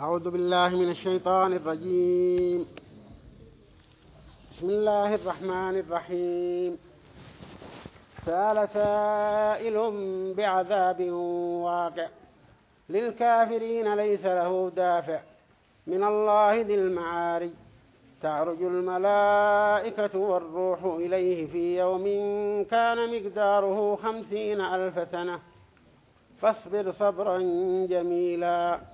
أعوذ بالله من الشيطان الرجيم. بسم الله الرحمن الرحيم. سأل سائل بعذاب واقع. للكافرين ليس له دافع. من الله ذي المعارج. تعرج الملائكة والروح إليه في يوم كان مقداره خمسين ألف سنة. فاصبر صبرا جميلا.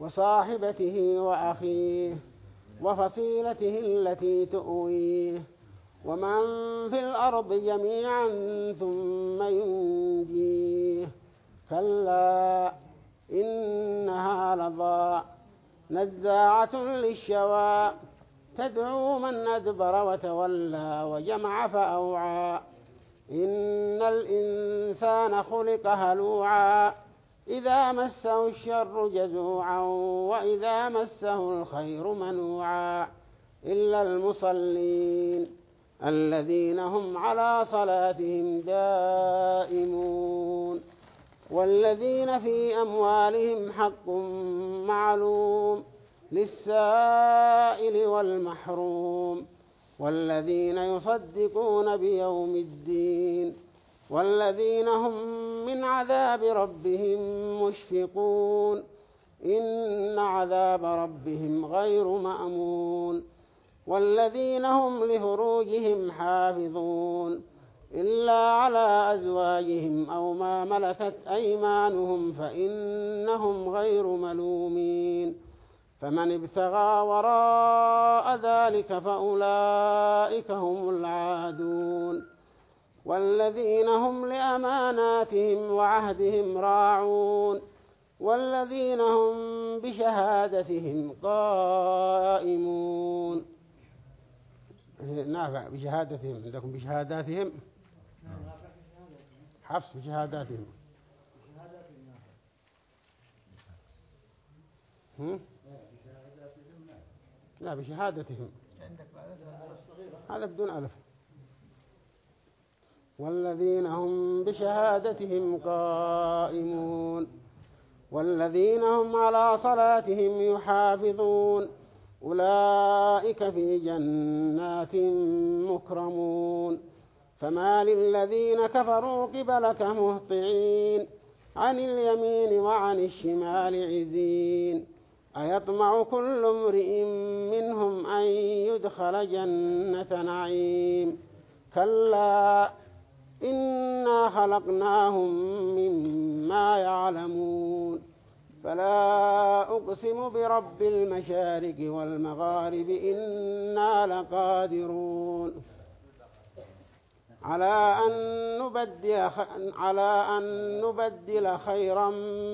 وصاحبته وأخيه وفصيلته التي تؤويه ومن في الأرض جميعا ثم ينجيه كلا إنها لضاء نزاعة للشوى تدعو من أدبر وتولى وجمع فأوعى إن الإنسان خلق هلوعا إذا مسه الشر جزوعا وإذا مسه الخير منوعا إلا المصلين الذين هم على صلاتهم دائمون والذين في أموالهم حق معلوم للسائل والمحروم والذين يصدقون بيوم الدين والذين هم من عذاب ربهم مشفقون. إن عذاب ربهم غير مأمون. والذين هم لفروجهم حافظون. إلا على أزواجهم أو ما ملكت أيمانهم فإنهم غير ملومين. فمن ابتغى وراء ذلك فأولئك هم العادون. والذين هم لأماناتهم وعهدهم راعون والذين هم بشهادتهم قائمون. نافع بشهادتهم عندكم بشهاداتهم؟ حفص بشهاداتهم. هم؟ لا بشهادتهم. هذا بدون ألف. والذين هم بشهادتهم قائمون والذين هم على صلاتهم يحافظون أولئك في جنات مكرمون فما للذين كفروا قبلك مهطعين عن اليمين وعن الشمال عزين أيطمع كل امرئ منهم أن يدخل جنة نعيم كلا إنا خلقناهم مما يعلمون فلا أقسم برب المشارق والمغارب إنا لقادرون على أن نبدل على أن نبدل خيرا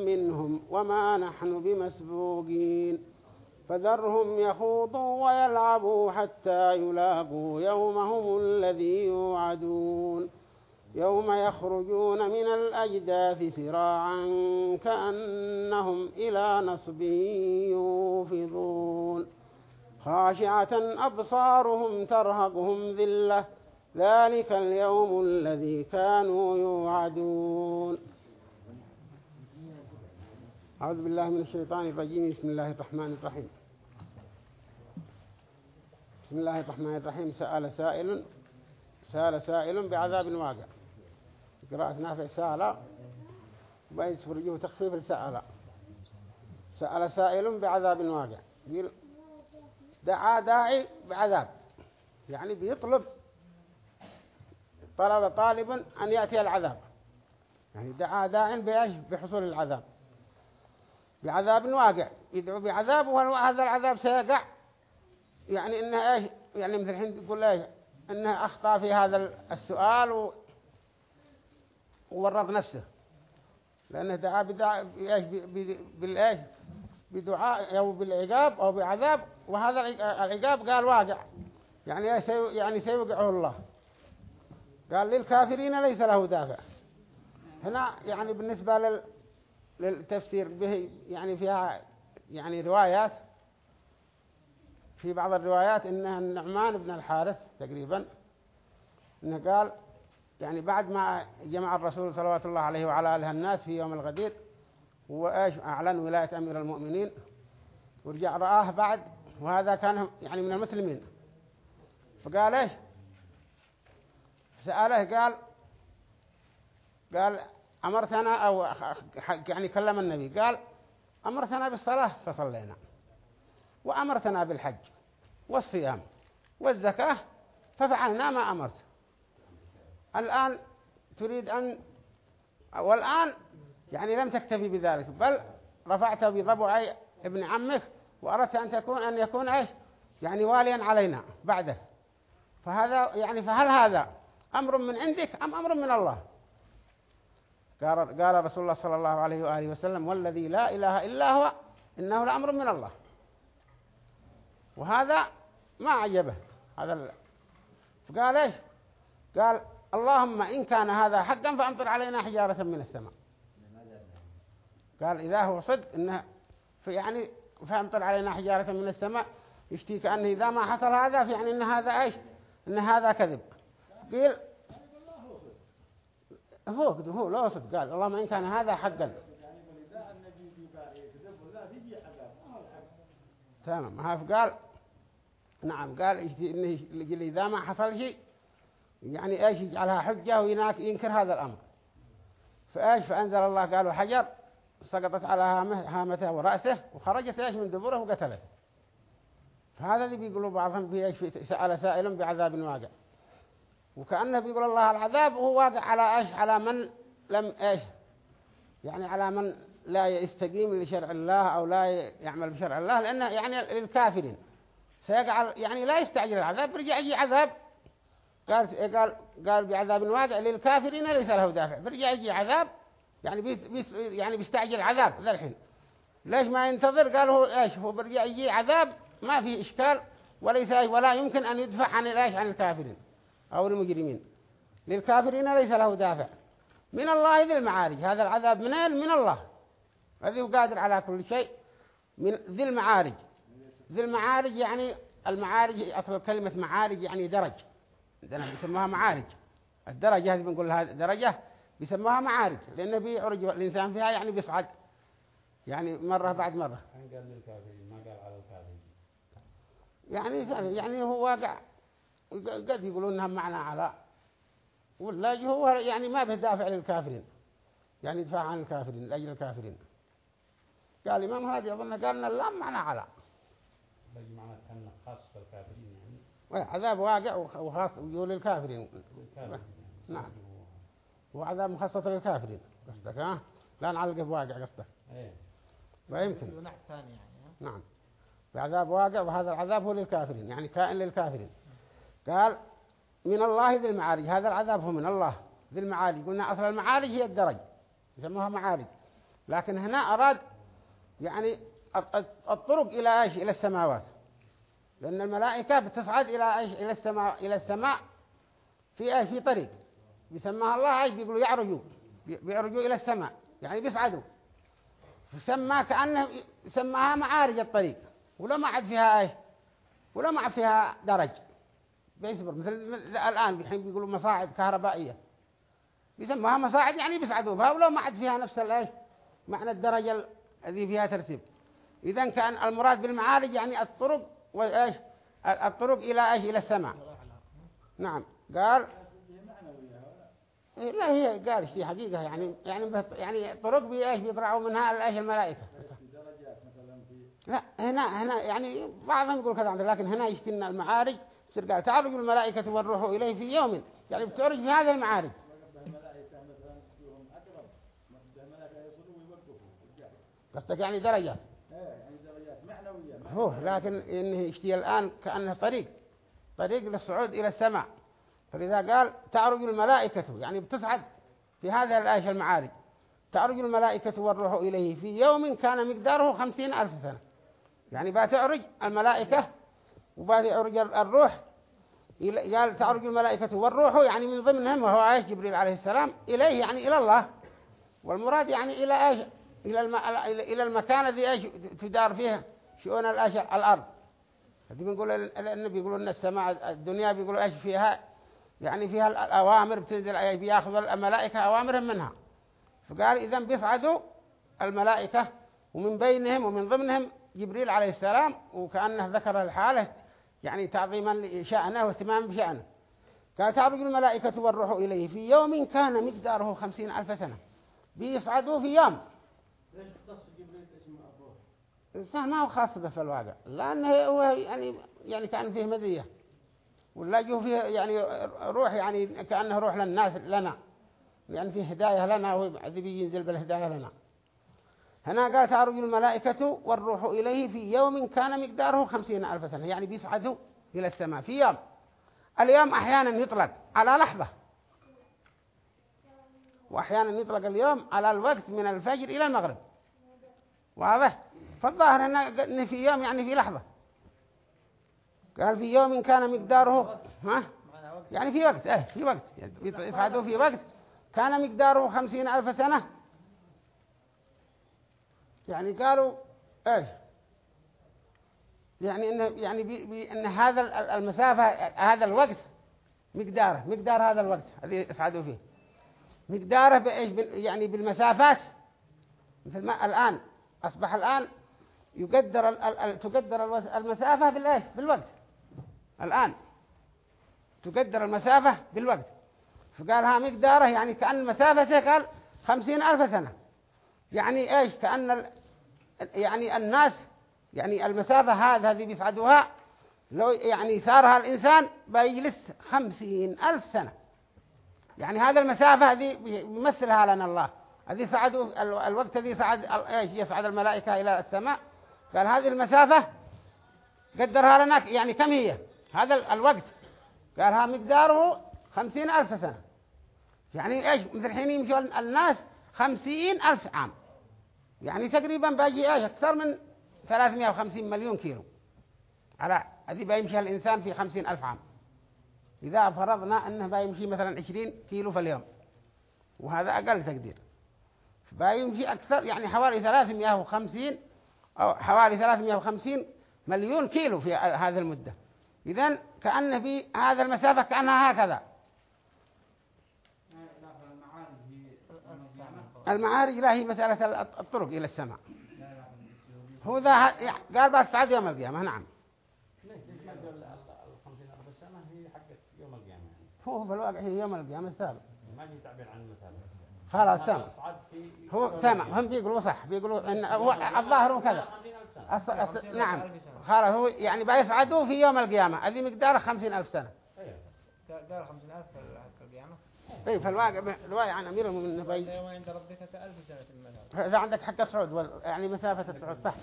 منهم وما نحن بمسبوقين فذرهم يخوضوا ويلعبوا حتى يلاقوا يومهم الذي يوعدون يوم يخرجون من الأجداث سراعا كأنهم إلى نصب يوفضون. خاشعة أبصارهم ترهقهم ذلة. ذلك اليوم الذي كانوا يوعدون. أعوذ بالله من الشيطان الرجيم. بسم الله الرحمن الرحيم. بسم الله الرحمن الرحيم. سأل سائل سأل سائل بعذاب واقع. قراءة نافع سأل وبعد سفرجه تخفيف السأل سأل سائل بعذاب واقع. دعا داعي بعذاب. يعني بيطلب طلب طالب أن يأتي العذاب. يعني دعا داع بإيش؟ بحصول العذاب. بعذاب واقع. يدعو بعذاب وهذا العذاب سيقع؟ يعني إنه إيش؟ يعني مثل الحين يقول إيش؟ إنه أخطأ في هذا السؤال. وورط نفسه لأنه دعا بالإيش؟ بدعاء أو بالعقاب أو بعذاب. وهذا العقاب قال واقع. يعني يعني سيوقعه الله. قال للكافرين ليس له دافع. هنا يعني بالنسبة لل للتفسير به يعني فيها يعني روايات. في بعض الروايات إنها النعمان بن الحارث تقريبا. إنه قال يعني بعد ما جمع الرسول صلوات الله عليه وعلى آله الناس في يوم الغدير وإيش أعلن ولاية أمير المؤمنين. ورجع رآه بعد وهذا كان يعني من المسلمين. فقال إيش؟ سأله قال قال أمرتنا أو يعني كلم النبي قال أمرتنا بالصلاة فصلينا وأمرتنا بالحج والصيام والزكاة ففعلنا ما أمرت. الآن تريد أن والآن يعني لم تكتفي بذلك بل رفعت بضبع ابن عمك وأردت أن تكون أن يكون إيش؟ يعني واليا علينا بعده. فهذا يعني فهل هذا أمر من عندك أم أمر من الله؟ قال قال رسول الله صلى الله عليه وآله وسلم والذي لا إله إلا هو إنه لأمر من الله. وهذا ما عجبه هذا فقال إيش؟ قال اللهم إن كان هذا حقا فأمطر علينا حجارة من السماء. قال إذا هو صدق إنه يعني فأمطر علينا حجارة من السماء يشتي كأنه إذا ما حصل هذا في يعني إن هذا إيش؟ إن هذا كذب. قيل هو هو لا صدق. قال اللهم إن كان هذا حقا. تمام. ها قال نعم قال إنه إذا ما حصل شيء يعني إيش يجعلها حجة ويناك ينكر هذا الأمر. فإيش؟ فأنزل الله قالوا حجر سقطت على هامته ورأسه وخرجت إيش من دبره وقتلته فهذا اللي بيقولوا بعضهم بإيش سأل سائل بعذاب واقع. وكأنه بيقول الله العذاب هو واقع على إيش؟ على من لم إيش؟ يعني على من لا يستقيم لشرع الله أو لا يعمل بشرع الله لأنه يعني للكافرين. سيقع يعني لا يستعجل العذاب برجع يجي عذاب قال قال قال بعذاب واقع للكافرين ليس له دافع. برجع يجي عذاب يعني بي يعني بيستعجل عذاب ذا الحين ليش ما ينتظر؟ قال هو إيش؟ هو برجع يجي عذاب ما فيه إشكال وليس ولا يمكن أن يدفع عن الإيش؟ عن الكافرين أو المجرمين. للكافرين ليس له دافع. من الله ذي المعارج. هذا العذاب من من الله. الذي قادر على كل شيء من ذي المعارج. ذي المعارج يعني المعارج أصل كلمة معارج يعني درج. بيسموها معارج. الدرجة هذه بنقول لها درجة بيسموها معارج لأنه بيعرج الإنسان فيها يعني بيصعد. يعني مرة بعد مرة. قال للكافرين ما قال على الكافرين. يعني يعني هو واقع قد يقولون إنها معنى على ولا هو يعني ما به دافع للكافرين. يعني يدفع عن الكافرين لأجل الكافرين. قال الإمام هذا أظن قال أن اللام معنى على. معنى أن خاص بالكافرين عذاب واقع وخاص يقول للكافرين. نعم. وعذاب مخصص للكافرين. قصدك ها؟ لا نعلق بواقع قصدك. إيه. لا يمكن ثاني يعني نعم. بعذاب واقع وهذا العذاب هو للكافرين يعني كائن للكافرين. قال من الله ذي المعارج. هذا العذاب هو من الله ذي المعارج. قلنا أصل المعارج هي الدرج يسموها معارج. لكن هنا أراد يعني الطرق إلى إيش؟ إلى السماوات. لأن الملائكة بتصعد إلى إيش؟ إلى السماء إلى السماء في إيش؟ في طريق. بيسماها الله إيش؟ بيقولوا يعرجوا. بيعرجوا إلى السماء. يعني بيصعدوا. فسمى كأنه سماها معارج الطريق. ولا ما عاد فيها إيش؟ ولا ما عاد فيها درج. بيصبر. مثل الآن الحين بيقولوا مصاعد كهربائية. بيسموها مصاعد يعني بيصعدوا بها. ولا ما عاد فيها نفس الإيش معنى الدرجة الذي فيها ترتيب. إذا كان المراد بالمعارج يعني الطرق وإيش؟ الطرق إلى إيش؟ إلى السماء. نعم. قال؟ لا هي قال في حقيقة يعني يعني يعني طرق بإيش بيطلعوا منها إيش؟ الملائكة. لا هنا هنا يعني بعضهم يقول كذا لكن هنا يشتنا المعارج يصير قال تعرج الملائكة والروح إليه في يوم. يعني بتعرج في هذا المعارج. قصدك يعني درجات. هو لكن إنه يشتي الآن كأنه طريق طريق للصعود إلى السماء. فلذا قال تعرج الملائكة يعني بتصعد في هذا الآية المعارج. تعرج الملائكة والروح إليه في يوم كان مقداره خمسين ألف سنة. يعني بتعرج الملائكة وبتعرج الروح قال تعرج الملائكة والروح يعني من ضمنهم وهو آية جبريل عليه السلام إليه يعني إلى الله. والمراد يعني إلى إيش إلى الم... إلى المكان الذي تدار فيه شؤون. الأرض. بنقول النبي يقولون أن السماء الدنيا بيقولوا إيش فيها؟ يعني فيها الأوامر بتنزل بيأخذ الملائكة أوامرهم منها. فقال إذا بيصعدوا الملائكة ومن بينهم ومن ضمنهم جبريل عليه السلام وكأنه ذكر الحالة يعني تعظيما لشأنه واهتماما بشأنه. قال تعرج الملائكة والروح إليه. في يوم كان مقداره خمسين ألف سنة. بيصعدوا في يوم. ليش جبريل؟ الإنسان ما هو خاص به في الواقع لأنه هو يعني يعني كان فيه ولا جو فيه يعني روح يعني كأنه روح للناس لنا يعني فيه هداية لنا وذي بينزل بالهداية لنا. هنا قال تعرج الملائكة والروح إليه في يوم كان مقداره خمسين ألف سنة يعني بيصعدوا إلى السماء. في يوم اليوم أحيانا يطلق على لحظة وأحيانا يطلق اليوم على الوقت من الفجر إلى المغرب. واضح؟ فالظاهر أن في يوم يعني في لحظة. قال في يوم كان مقداره ها؟ يعني في وقت آه في وقت. يصعدوا في وقت. كان مقداره خمسين ألف سنة. يعني قالوا إيش يعني ان يعني بي بي إن هذا المسافة هذا الوقت مقداره مقدار هذا الوقت الذي يصعدوا فيه. مقداره بإيش؟ يعني بالمسافات. مثل ما الآن أصبح الآن يقدر تقدر المسافة بالإيش؟ بالوقت. الآن. تقدر المسافة بالوقت. فقالها مقداره يعني كأن مسافته قال خمسين ألف سنة. يعني إيش؟ كأن يعني الناس يعني المسافة هذه هذه بيصعدوها لو يعني سارها الإنسان بيجلس خمسين ألف سنة. يعني هذا المسافة هذه بيمثلها لنا الله. هذه صعدوا الوقت الذي صعد إيش؟ يصعد الملائكة إلى السماء. قال هذه المسافة قدرها لنا يعني كم هي؟ هذا الوقت. قالها مقداره خمسين ألف سنة. يعني إيش؟ مثل حين يمشوا الناس خمسين ألف عام. يعني تقريبا باجي إيش؟ أكثر من 350 مليون كيلو. على هذه بيمشي الإنسان في خمسين ألف عام. إذا فرضنا أنه بيمشي مثلا 20 كيلو في اليوم. وهذا أقل تقدير. بيمشي أكثر يعني حوالي 350 أو حوالي 350 مليون كيلو في هذه المدة. إذن كأنه في هذا المسافة كأنها هكذا. المعارج لا هي مسألة الطرق إلى السماء. هو ذا قال بعد يوم القيامة نعم. هو في الواقع هي يوم القيامة السابع ما في تعبير عن المسافة. خلاص تمام هو تمام هم بيقولوا صح. بيقولوا إن هو الظاهر وكذا أص... أص... نعم. خلاص هو يعني بيصعدوا في يوم القيامة. هذه مقدار خمسين ألف سنة. قال خمسين ألف في القيامة. اي في الواقع الرواية عن أمير المؤمنين بي يوم عند ربك كألف سنة إذا عندك حق الصعود وال... يعني مسافة الصعود صح.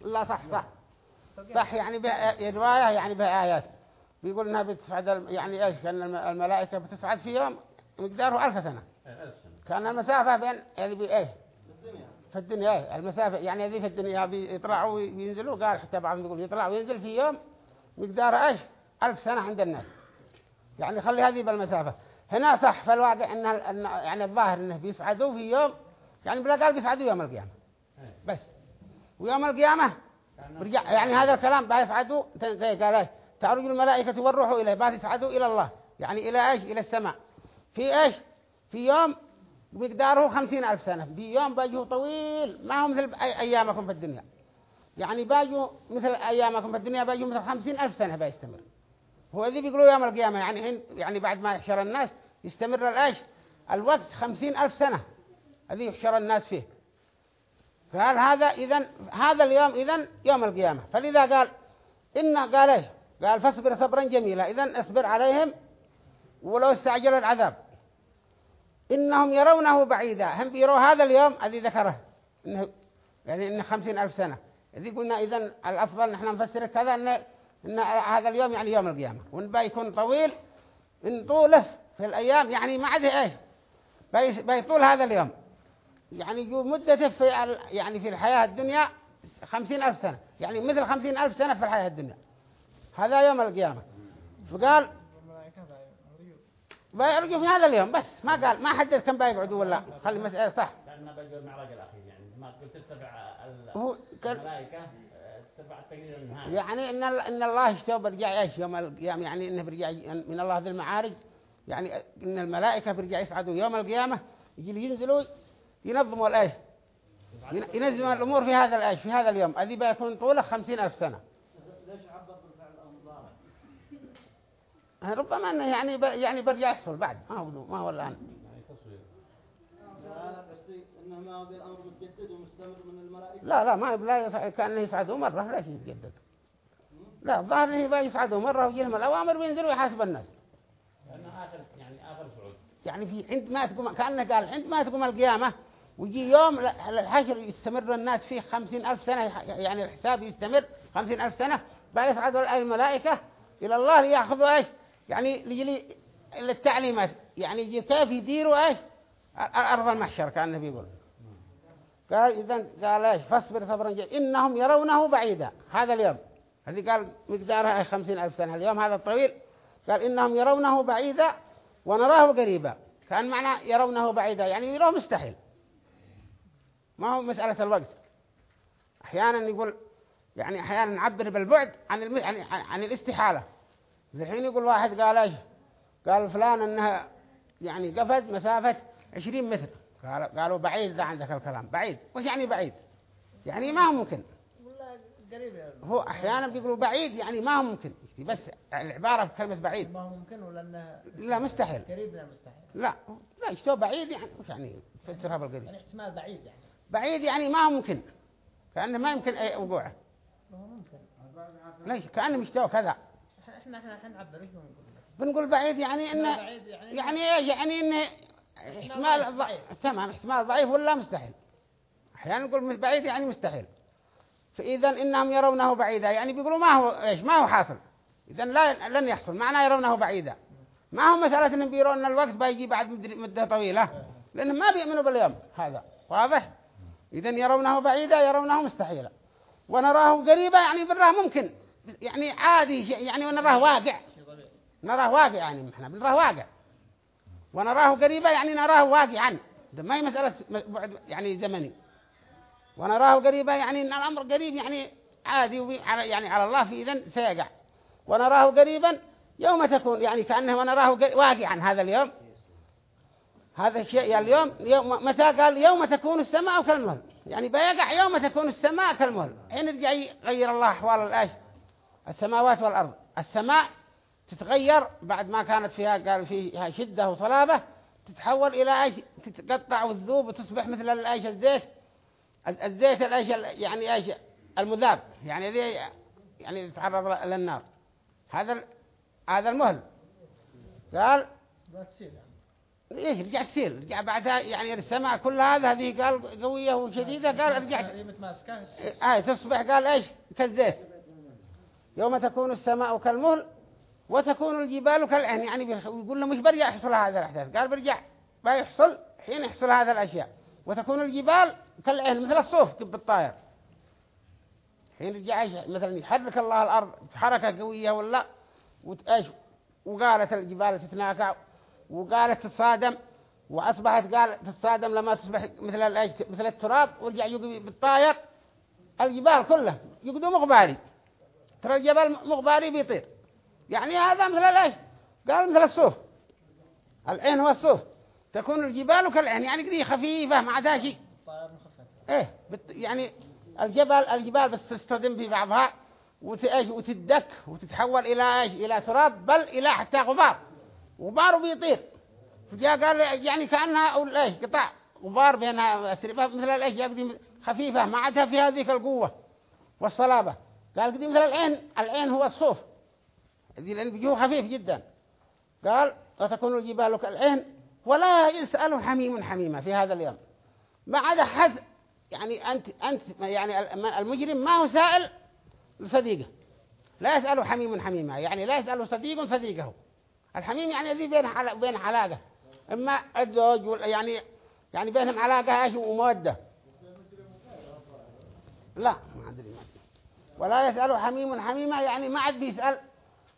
لا صح صح. صح يعني رواية يعني بها آيات بيقول إنها بتصعد يعني إيش؟ كان الملائكة بتصعد في يوم مقداره ألف سنة. كان المسافة بين يعني بإيه في الدنيا إيه؟ المسافة يعني هذه في الدنيا بيطلعوا وينزلوا. قال حتى بعضهم يقول يطلع وينزل في يوم مقداره إيش؟ ألف سنة عند الناس. يعني خلي هذه بالمسافة. هنا صح في الواقع إن يعني الظاهر إنه بيصعدوا في يوم يعني بلا قال بيصعدوا يوم القيامة. بس. ويوم القيامة برجع يعني هذا الكلام بيصعدوا زي قال إيش؟ تعرج الملائكة والروح إليه بعد يصعدوا إلى الله. يعني إلى إيش؟ إلى السماء. في إيش؟ في يوم مقداره خمسين ألف سنة. في يوم باجوا طويل. ما هو مثل أيامكم في الدنيا. يعني باجوا مثل أيامكم في الدنيا باجوا مثل خمسين ألف سنة بيستمر. هو ذي بيقولوا يوم القيامة يعني يعني بعد ما يحشر الناس يستمر الإيش الوقت خمسين ألف سنة. هذي يحشر الناس فيه. فهل هذا إذن هذا اليوم إذن يوم القيامة. فلذا قال إن قال قال فاصبر صبرا جميلا. إذن اصبر عليهم ولو استعجل العذاب إنهم يرونه بعيدا. هم بيروا هذا اليوم الذي ذكره. إنه يعني إنه خمسين ألف سنة. إذا قلنا إذن الأفضل نحن نفسر كذا إن, إن هذا اليوم يعني يوم القيامة. وإن بيكون طويل إن طوله في الأيام يعني ما عاد إيش بيطول هذا اليوم. يعني مدته في يعني في الحياة الدنيا خمسين ألف سنة. يعني مثل خمسين ألف سنة في الحياة الدنيا. هذا يوم القيامة. فقال بيرجوا في هذا اليوم بس ما قال ما حدد كم بيقعدوا ولا خلي المسألة صح. لأنه بقى المعرج الأخير يعني ما قلت تتبع كان الملائكة آه، تتبع التقرير النهائي يعني ال- إن الله يشتوى برجع إيش؟ يوم القيامة يعني إنه برجع من الله ذي المعارج. يعني إن الملائكة برجع يصعدوا يوم القيامة يجي ينزلوا ينظموا الإيش؟ ين- ينظموا الأمور في هذا الإيش؟ في هذا اليوم. الذي بيكون طوله خمسين ألف سنة ليش عبر بالفعل المضارع؟ ربما إنه يعني ب... يعني برجع يحصل بعد. ما هو ما هو الآن. يعني تصوير لا لا لا ما لا يصعد كأنه يصعدوا مرة لا شيء يتجدد. لا الظاهر إنه يصعدوا مرة ويجيهم الأوامر وينزلوا يحاسب الناس. لأنه آخر يعني آخر صعود. يعني في عند ما تقوم كأنه قال عند ما تقوم القيامة ويجي يوم الحشر يستمر الناس فيه خمسين ألف سنة يعني الحساب يستمر خمسين ألف سنة بقى يصعدوا الملائكة إلى الله ليأخذوا إيش؟ يعني للتعليمات يعني كيف يديروا إيش؟ ال- أرض المحشر كأنه بيقول قال إذا قال إيش؟ فاصبر صبرا جيدا إنهم يرونه بعيدا. هذا اليوم. هذه قال مقدارها خمسين ألف سنة. اليوم هذا الطويل. قال إنهم يرونه بعيدا ونراه قريبا. كان معنى يرونه بعيدا. يعني يروه مستحيل. ما هو مسألة الوقت. أحيانا يقول يعني أحيانا نعبر بالبعد عن. عن, عن عن الحين يقول واحد قال إيش؟ قال فلان إنها يعني قفز مسافة 20 متر. قال قالوا بعيد ذا عندك الكلام. بعيد. وش يعني بعيد؟ يعني ما هو ممكن. هو أحيانا بيقولوا بعيد يعني ما هو ممكن. بس العبارة بكلمة بعيد. ما هو ممكن ولا إنه لا مستحيل. قريب من المستحيل لا. لا يشتوى بعيد يعني وش يعني فسرها بالقريب يعني احتمال بعيد يعني. بعيد يعني ما هو ممكن. كأنه ما يمكن أي وقوعه. ما هو ممكن. ليش؟ كأنه مشتوى كذا. إحنا إحنا إيش بنقول بنقول بعيد يعني انه بعيد يعني يعني إيش؟ يعني انه إحتمال ضعيف. تمام إحتمال ضعيف ولا مستحيل؟ أحيانا نقول بعيد يعني مستحيل. فإذا إنهم يرونه بعيدا. يعني بيقولوا ما هو إيش؟ ما هو حاصل. إذا لا لن يحصل. معناه يرونه بعيدا. ما هو مسألة انهم بيرون إن الوقت بيجي بعد مدة طويلة؟ لانهم ما بيؤمنوا باليوم هذا. واضح؟ إذا يرونه بعيدا يرونه مستحيلا. ونراه قريبا يعني بالله ممكن. يعني عادي يعني ونراه واقع. نراه واقع يعني إحنا بنراه واقع. ونراه قريبا يعني نراه واقعا. ما هي مسألة بعد يعني زمني. ونراه قريبا يعني إن الأمر قريب يعني عادي يعني على الله في إذن سيقع. ونراه قريبا يوم تكون يعني كأنه ونراه واقعا. هذا اليوم؟ هذا الشيء اليوم يوم متى قال يوم تكون السماء كالمهل؟ يعني بيقع يوم تكون السماء كالمهل. حين يرجع يغير الله أحوال الآش السماوات والأرض. السماء تتغير بعد ما كانت فيها قال فيها شدة وصلابة تتحول إلى إيش؟ تتقطع وتذوب وتصبح مثل الأيش؟ الزيت. الزيت الأيش؟ يعني إيش؟ المذاب. يعني ذي يعني يتعرض للنار. هذا هذا المهل. قال إيش؟ رجع تسير رجع بعدها يعني السماء كل هذا هذه قال قوية وشديدة قال رجعت. متماسكة. آه تصبح قال إيش؟ كالزيت يوم تكون السماء كالمهل وتكون الجبال كالعهن يعني بيقول له مش برجع يحصل هذا الأحداث. قال برجع بيحصل حين يحصل هذا الأشياء. وتكون الجبال كالعهن مثل الصوف تب الطائر. حين رجع إيش مثلا يحرك الله الأرض حركة قوية ولا؟ وتأيش وقالت الجبال تتناكع وقالت تتصادم وأصبحت قال تتصادم لما تصبح مثل مثل التراب ورجع يقوي بالطائر. الجبال كلها يقدوا مغباري ترى الجبل مغباري بيطير. يعني هذا مثل الايش قال مثل الصوف العين هو الصوف تكون الجبال كالعين يعني قدي خفيفة عدا شيء إيه بت يعني الجبل الجبال بس تصطدم في بعضها وتأيش وتدك وتتحول إلى إيش؟ إلى تراب بل إلى حتى غبار. غبار بيطير. فجاء قال يعني كأنها أو إيش؟ قطع غبار بينها مثل الايش يقدي خفيفة ما عادها في هذيك القوة والصلابة. قال قدي مثل العين العين هو الصوف. ذي لأن بيجوه خفيف جدا. قال وتكون الجبال كالعين ولا يسأل حميم حميمة في هذا اليوم. ما عدا حد يعني أنت أنت يعني المجرم ما هو سائل صديقه لا يسأل حميم حميمة يعني لا يسأل صديق صديقه. الحميم يعني ذي بين حلا بين حلاقة. إما الزوج ولا يعني يعني بينهم علاقة إيش؟ ومودة. لا ما أدري ما أدري. ولا يسأل حميم حميمة يعني ما عاد بيسأل.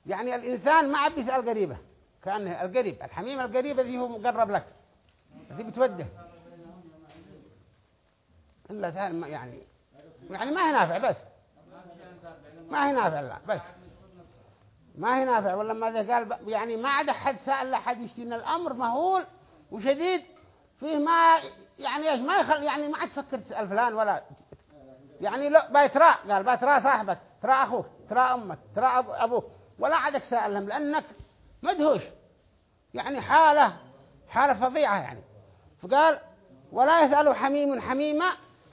يعني الإنسان ما عاد بيسأل قريبة. كأنه القريب الحميم القريب الذي هو مقرب لك. الذي بتوده إلا سهل يعني يعني ما هي نافع بس. ما هي نافع لا بس. ما هي نافع. ولا ماذا قال يعني ما عاد أحد سأل أحد يشتينا الأمر مهول وشديد فيه ما يعني إيش ما يخل يعني ما عاد تفكر تسأل فلان ولا يعني لا بيترى قال بيترى صاحبك ترى أخوك ترى أمك ترى أب- أبوك ولا عادك سألهم لأنك مدهوش. يعني حالة حالة فظيعة يعني. فقال ولا يسأل حميم حميمة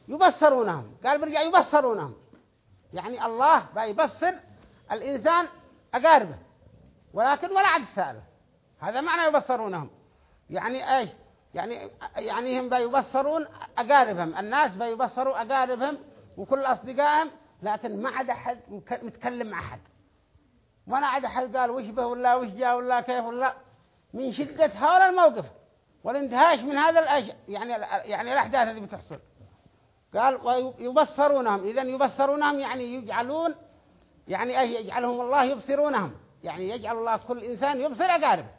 يبصرونهم. قال برجع يبصرونهم. يعني الله بيبصر الإنسان أقاربه ولكن ولا عاد سأله هذا معنى يبصرونهم. يعني إيش؟ يعني يعني هم بيبصرون أقاربهم. الناس بيبصروا أقاربهم وكل أصدقائهم لكن ما عاد أحد متكلم مع أحد. ولا عاد أحد قال وش به ولا وش جاء ولا كيف ولا. من شدة هذا الموقف والانتهاش من هذا الأش... يعني يعني الأحداث اللي بتحصل. قال ويبصرونهم إذا يبصرونهم يعني يجعلون يعني يجعلهم الله يبصرونهم. يعني يجعل الله كل إنسان يبصر أقاربه.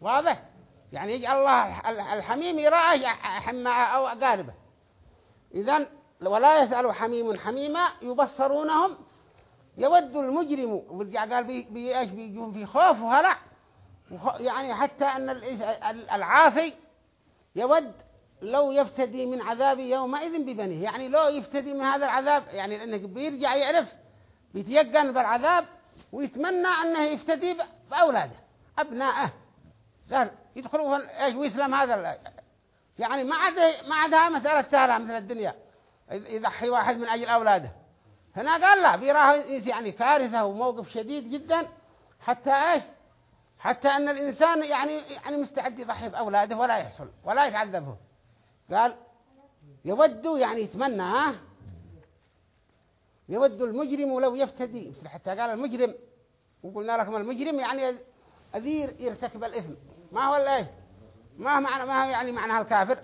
واضح؟ يعني يجعل الله ال- الحميم يرى حماء أو أقاربه. إذا ولا يسأل حميم حميما يبصرونهم. يود المجرم ورجع قال بي إيش بيجون في خوف وهلع يعني حتى أن العاصي يود لو يفتدي من عذاب يومئذ ببنيه. يعني لو يفتدي من هذا العذاب يعني لأنه بيرجع يعرف بيتيقن بالعذاب ويتمنى أنه يفتدي ب- بأولاده أبنائه. قال يدخلوا إيش ويسلم هذا يعني ما عاد ما عادها مسألة سهلة مثل الدنيا. يضحي واحد من أجل أولاده. هنا قال لا بيراه يعني كارثة وموقف شديد جدا. حتى إيش؟ حتى أن الإنسان يعني يعني مستعد يضحي بأولاده ولا يحصل ولا يتعذبه. قال يود يعني يتمنى ها؟ يود المجرم لو يفتدي. مثل حتى قال المجرم. وقلنا لكم المجرم يعني أذير يرتكب الإثم. ما هو الايه ما هو معنى ما هو يعني معناها الكافر؟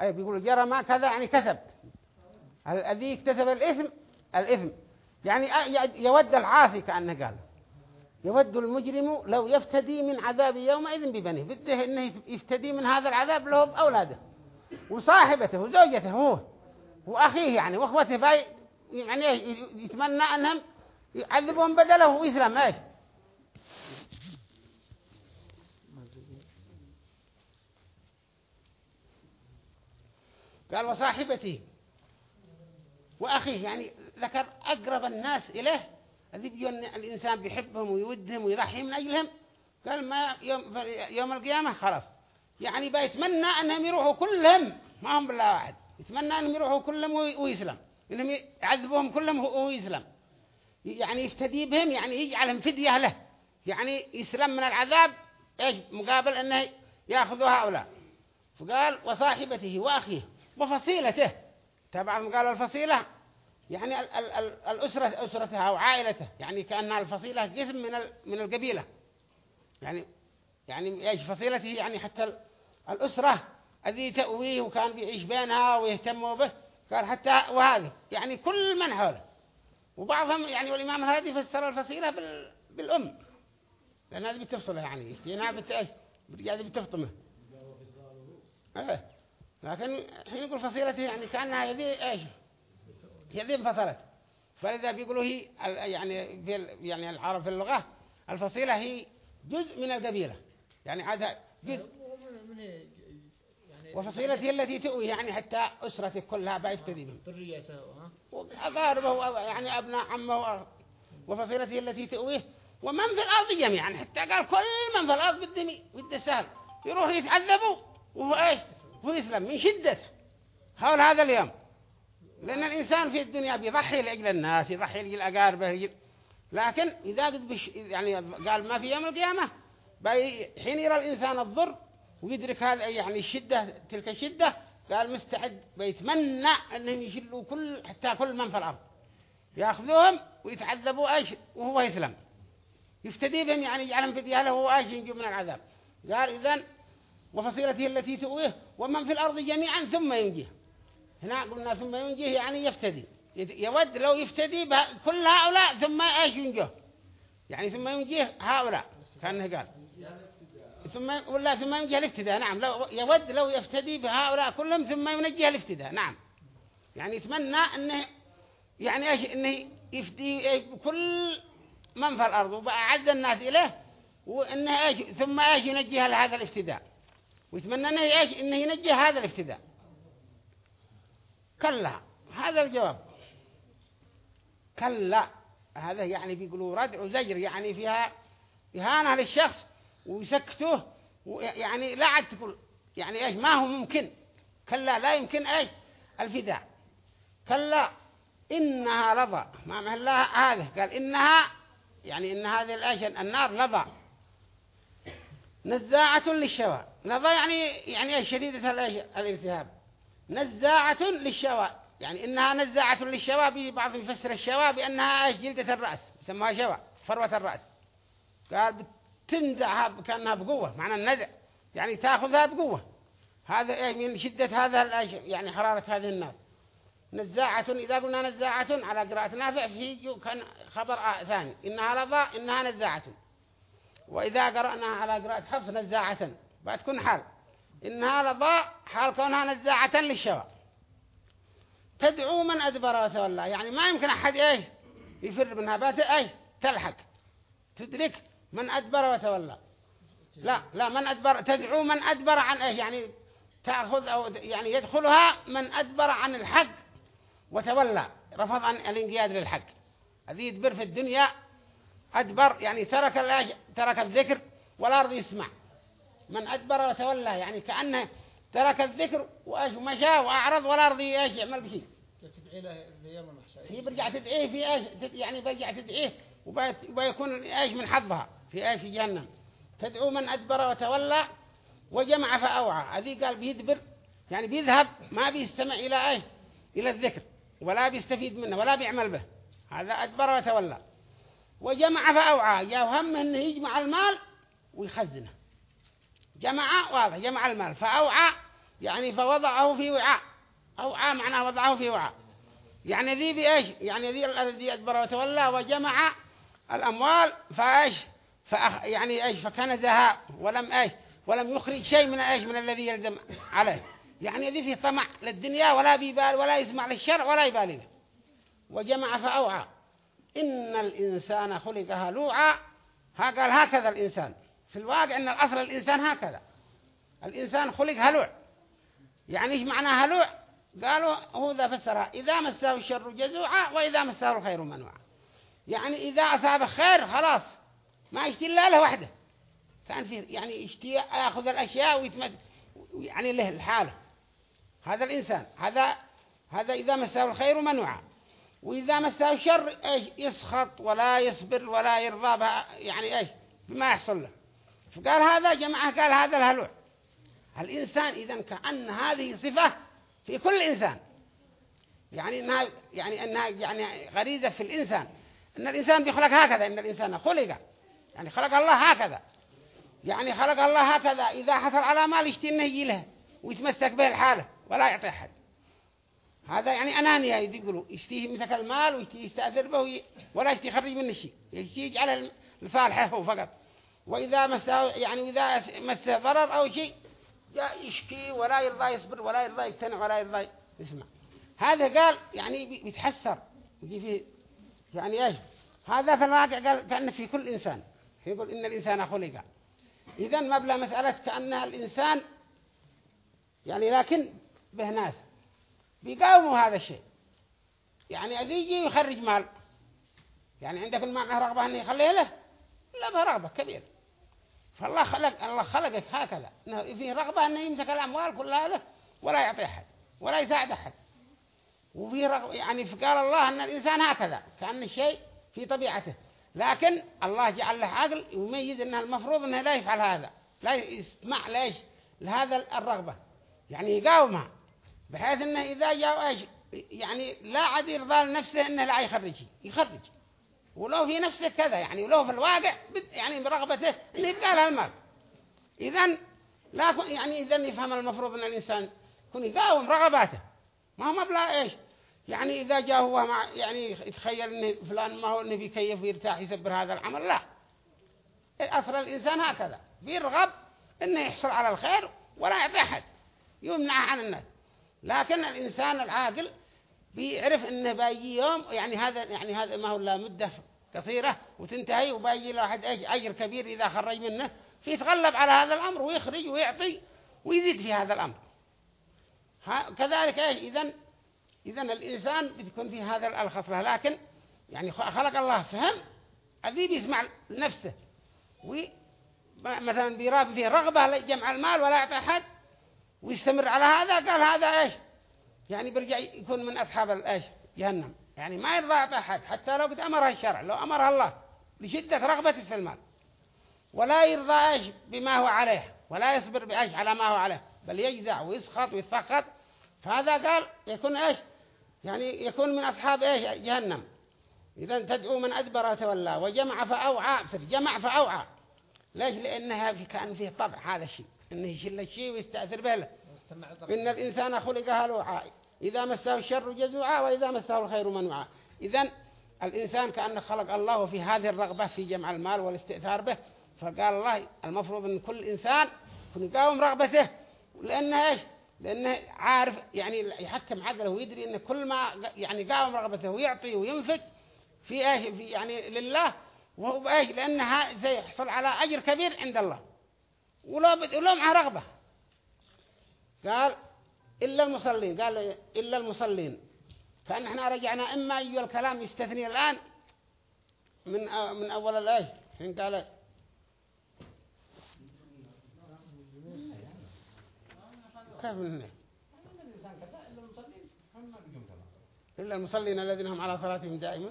أي بيقولوا جرى ما كذا يعني كسب. الذي اكتسب الإثم الإثم. يعني يود العاصي كأنه قال. يود المجرم لو يفتدي من عذاب يومئذ ببنيه. بده إنه يفتدي من هذا العذاب له بأولاده. وصاحبته وزوجته هو. وأخيه يعني وأخوته. باي يعني يتمنى أنهم يعذبهم بدله ويسلم. إيش؟ قال وصاحبته وأخيه يعني ذكر أقرب الناس إليه. الذي الإنسان بيحبهم ويودهم ويضحي من أجلهم. قال ما يوم, يوم القيامة خلاص. يعني بيتمنى أنهم يروحوا كلهم ما هم بالله واحد. يتمنى أنهم يروحوا كلهم ويسلم. إنهم يعذبوهم كلهم ويسلم. يعني يفتدي بهم يعني يجعلهم فدية له. يعني يسلم من العذاب إيش؟ مقابل أنه يأخذوا هؤلاء. فقال وصاحبته وأخيه وفصيلته طبعا قال الفصيلة؟ يعني ال ال ال الأسرة أسرتها أو عائلته. يعني كأنها الفصيلة جسم من من القبيلة. يعني يعني إيش فصيلته؟ يعني حتى الأسرة الذي تأويه وكان بيعيش بينها ويهتموا به. قال حتى وهذه. يعني كل من حوله. وبعضهم يعني والإمام الهادي فسر الفصيلة بال بالأم. لأن هذه بتفصلها يعني. هنا بت هذه بتفطمه. إيه. لكن حين يقول فصيلته يعني كأنها يذي إيش؟ يذي انفصلت فلذا بيقولوا هي يعني في يعني العرب في اللغة الفصيلة هي جزء من القبيلة. يعني هذا جزء. وفصيلته التي تؤوي يعني حتى أسرتك كلها بيفتدي بهم أقاربه يعني أبناء عمه وفصيلته التي تؤويه. ومن في الأرض جميعا حتى قال كل من في الأرض بالدم بده سهل يروح يتعذبوا وهو إيش هو يسلم من شدة. حول هذا اليوم. لأن الإنسان في الدنيا بيضحي لأجل الناس يضحي لأجل أقاربه لكن إذا قد بش يعني قال ما في يوم القيامة حين يرى الإنسان الضر ويدرك هذا يعني الشدة تلك الشدة قال مستعد بيتمنى أنهم يشلوا كل حتى كل من في الأرض. يأخذوهم ويتعذبوا أيش؟ وهو يسلم. يفتدي بهم يعني يجعلهم فدية له وهو إيش ينجو من العذاب. قال إذن وفصيلته التي تؤويه ومن في الأرض جميعا ثم ينجيه. هنا قلنا ثم ينجيه يعني يفتدي. يود لو يفتدي كل هؤلاء ثم إيش ينجيه يعني ثم ينجيه هؤلاء كأنه قال. ثم ولا ثم ينجيه الافتداء نعم. لو يود لو يفتدي بهؤلاء كلهم ثم ينجيه الافتداء نعم. يعني يتمنى إنه يعني إيش؟ إنه يفدي كل من في الأرض وبأعز الناس إليه وإنه إيش؟ ثم إيش ينجيها لهذا الافتداء. ويتمنى إنه إيش؟ إنه ينجي هذا الافتداء كلا. هذا الجواب. كلا. هذا يعني بيقولوا ردع وزجر يعني فيها إهانة للشخص ويسكتوه يعني لا عاد تقول يعني إيش؟ ما هو ممكن. كلا لا يمكن إيش؟ الفداء. كلا. إنها لظى. ما محلها هذا؟ قال إنها يعني إن هذه الأشياء النار لظى. نزاعة للشوى لظى يعني يعني شديدة الالتهاب. نزاعة للشوى يعني إنها نزاعة للشوى بعض يفسر الشوى بأنها جلدة الرأس. يسموها شوى فروة الرأس. قال تنزعها كأنها بقوة معنى النزع. يعني تأخذها بقوة. هذا من شدة هذا يعني حرارة هذه النار. نزاعة إذا قلنا نزاعة على قراءة نافع في كان خبر ثاني. إنها لظى إنها نزاعة. وإذا قرأنا على قراءة حفص نزاعة بتكون حال. إنها لظى حال كونها نزاعة للشوى. تدعو من أدبر وتولى. يعني ما يمكن أحد إيه يفر منها. بات إيه تلحق. تدرك من أدبر وتولى. لا لا من أدبر تدعو من أدبر عن إيه يعني تأخذ أو يعني يدخلها من أدبر عن الحق وتولى. رفض عن الانقياد للحق. هذه يدبر في الدنيا أدبر يعني ترك ترك الذكر والأرض يسمع. من أدبر وتولى يعني كأنه ترك الذكر ومشى وأعرض والأرض إيش يعمل بشيء تدعي له في يوم المحشر هي برجع تدعيه في إيش؟ يعني برجع تدعيه وبيكون إيش من حظها في إيش؟ في جهنم. تدعو من أدبر وتولى وجمع فأوعى. هذه قال بيدبر يعني بيذهب ما بيستمع إلى إيش؟ إلى الذكر ولا بيستفيد منه ولا بيعمل به. هذا أدبر وتولى. وجمع فأوعى جاء همه أنه يجمع المال ويخزنه. جمع واضح جمع المال. فأوعى يعني فوضعه في وعاء. أوعى معناه وضعه في وعاء. يعني ذي بإيش؟ يعني ذي الذي أدبر وتولى وجمع الأموال فإيش؟ فأخ يعني إيش؟ فكنزها ولم إيش؟ ولم يخرج شيء من إيش؟ من الذي يلزم عليه. يعني ذي فيه طمع للدنيا ولا بيبال ولا يسمع للشرع ولا يبالي وجمع فأوعى. إن الإنسان خلق هلوعا قال هكذا الإنسان. في الواقع إن الأصل الإنسان هكذا. الإنسان خلق هلوع يعني إيش معنى هلوع قالوا هو ذا فسرها. إذا مسه الشر جزوعا وإذا مسه الخير منوعا. يعني إذا أصاب خير خلاص. ما يشتي إلا له وحده. كان فيه يعني يشتي يأخذ الأشياء ويتمد يعني له الحالة. هذا الإنسان. هذا هذا إذا مسه الخير منوعا. وإذا مسه الشر إيش؟ يسخط ولا يصبر ولا يرضى بها يعني إيش؟ بما يحصل له. فقال هذا جماعة قال هذا الهلوع. الإنسان إذا كأن هذه صفة في كل إنسان. يعني إنها يعني إنها يعني غريزة في الإنسان. إن الإنسان بيخلق هكذا إن الإنسان خلق. يعني خلق الله هكذا. يعني خلق الله هكذا. إذا حصل على مال يشتي إنه يجي له ويتمسك به الحالة ولا يعطي أحد هذا يعني أنانية يقولوا يشتيه مسك المال ويشتي يستأثر به. ولا يشتي يخرج منه شيء. يشتي يجعل الفالحة هو فقط. وإذا مسه يعني وإذا مسه ضرر أو شيء يشكي ولا يرضى يصبر ولا يرضى يقتنع ولا يرضى يسمع. هذا قال يعني بيتحسر. يجي فيه يعني إيش؟ هذا في الواقع قال كأن في كل إنسان. يقول إن الإنسان خلق. إذا مبلغ مسألة كأن الإنسان يعني لكن به ناس. بيقاوموا هذا الشيء. يعني أذي يجي يخرج مال. يعني عندك الماء رغبة أنه يخليه له؟ لا به رغبة كبيرة فالله خلق الله خلقك هكذا. إنه فيه رغبة أنه يمسك الأموال كلها له ولا يعطي أحد ولا يساعد أحد. وفيه رغبة يعني فقال الله أن الإنسان هكذا كأن الشيء في طبيعته. لكن الله جعل له عقل يميز أنه المفروض أنه لا يفعل هذا لا يسمع ليش؟ لهذا الرغبة. يعني يقاومها. بحيث أنه إذا جاء إيش يعني لا عاد يرضى لنفسه أنه لا يخرج يخرج. ولو في نفسه كذا يعني ولو في الواقع يعني برغبته أنه يبقى لها المال. إذن لكن يعني إذا يفهم المفروض أن الإنسان يكون يقاوم رغباته. ما هو مبلغ إيش؟ يعني إذا جاء هو مع يعني يتخيل إن فلان ما هو إنه بيكيف ويرتاح يسبر هذا العمل لا. أصل الإنسان هكذا. بيرغب إنه يحصل على الخير ولا يعطي أحد. يمنعه عن الناس. لكن الإنسان العاقل بيعرف إنه باجي يوم يعني هذا يعني هذا ما هو إلا مدة قصيرة وتنتهي وباجي له أحد أجر كبير إذا خرج منه فيتغلب على هذا الأمر ويخرج ويعطي ويزيد في هذا الأمر. كذلك إيش إذن إذن الإنسان بتكون في هذا الخصلة. لكن يعني خلق الله فهم أذي بيسمع نفسه. ومثلا بيراب فيه رغبة لجمع المال ولا يعطي أحد. ويستمر على هذا قال هذا إيش؟ يعني برجع يكون من أصحاب الإيش جهنم. يعني ما يرضى أحد حتى لو قد أمرها الشرع لو أمرها الله لشدة رغبته في المال. ولا يرضى إيش؟ بما هو عليه ولا يصبر بإيش؟ على ما هو عليه بل يجزع ويسخط ويتفخط فهذا قال يكون إيش؟ يعني يكون من أصحاب إيش؟ جهنم. إذا تدعو من أدبر وتولى وجمع فأوعى جمع فأوعى. ليش؟ لأنها في كان فيه طبع هذا الشيء. إنه يشيل الشيء ويستأثر به له. إن الإنسان خلق هلوعا إذا مسه الشر جزوعا وإذا مسه الخير منوعا. إذا الإنسان كأنه خلق الله في هذه الرغبة في جمع المال والاستئثار به فقال الله المفروض أن كل إنسان يقاوم رغبته. لأنه إيش؟ لأنه عارف يعني يحكم عقله ويدري أن كل ما يعني قاوم رغبته ويعطي وينفق في إيش؟ في يعني لله وهو بإيش؟ لأنها سيحصل على أجر كبير عند الله. ولو ولو معه رغبة. قال إلا المصلين. قال إلا المصلين. فإن إحنا رجعنا إما أي الكلام يستثني الآن من من أول الآية. حين قال كيف من هنا؟ إلا المصلين الذين هم على صلاتهم دائما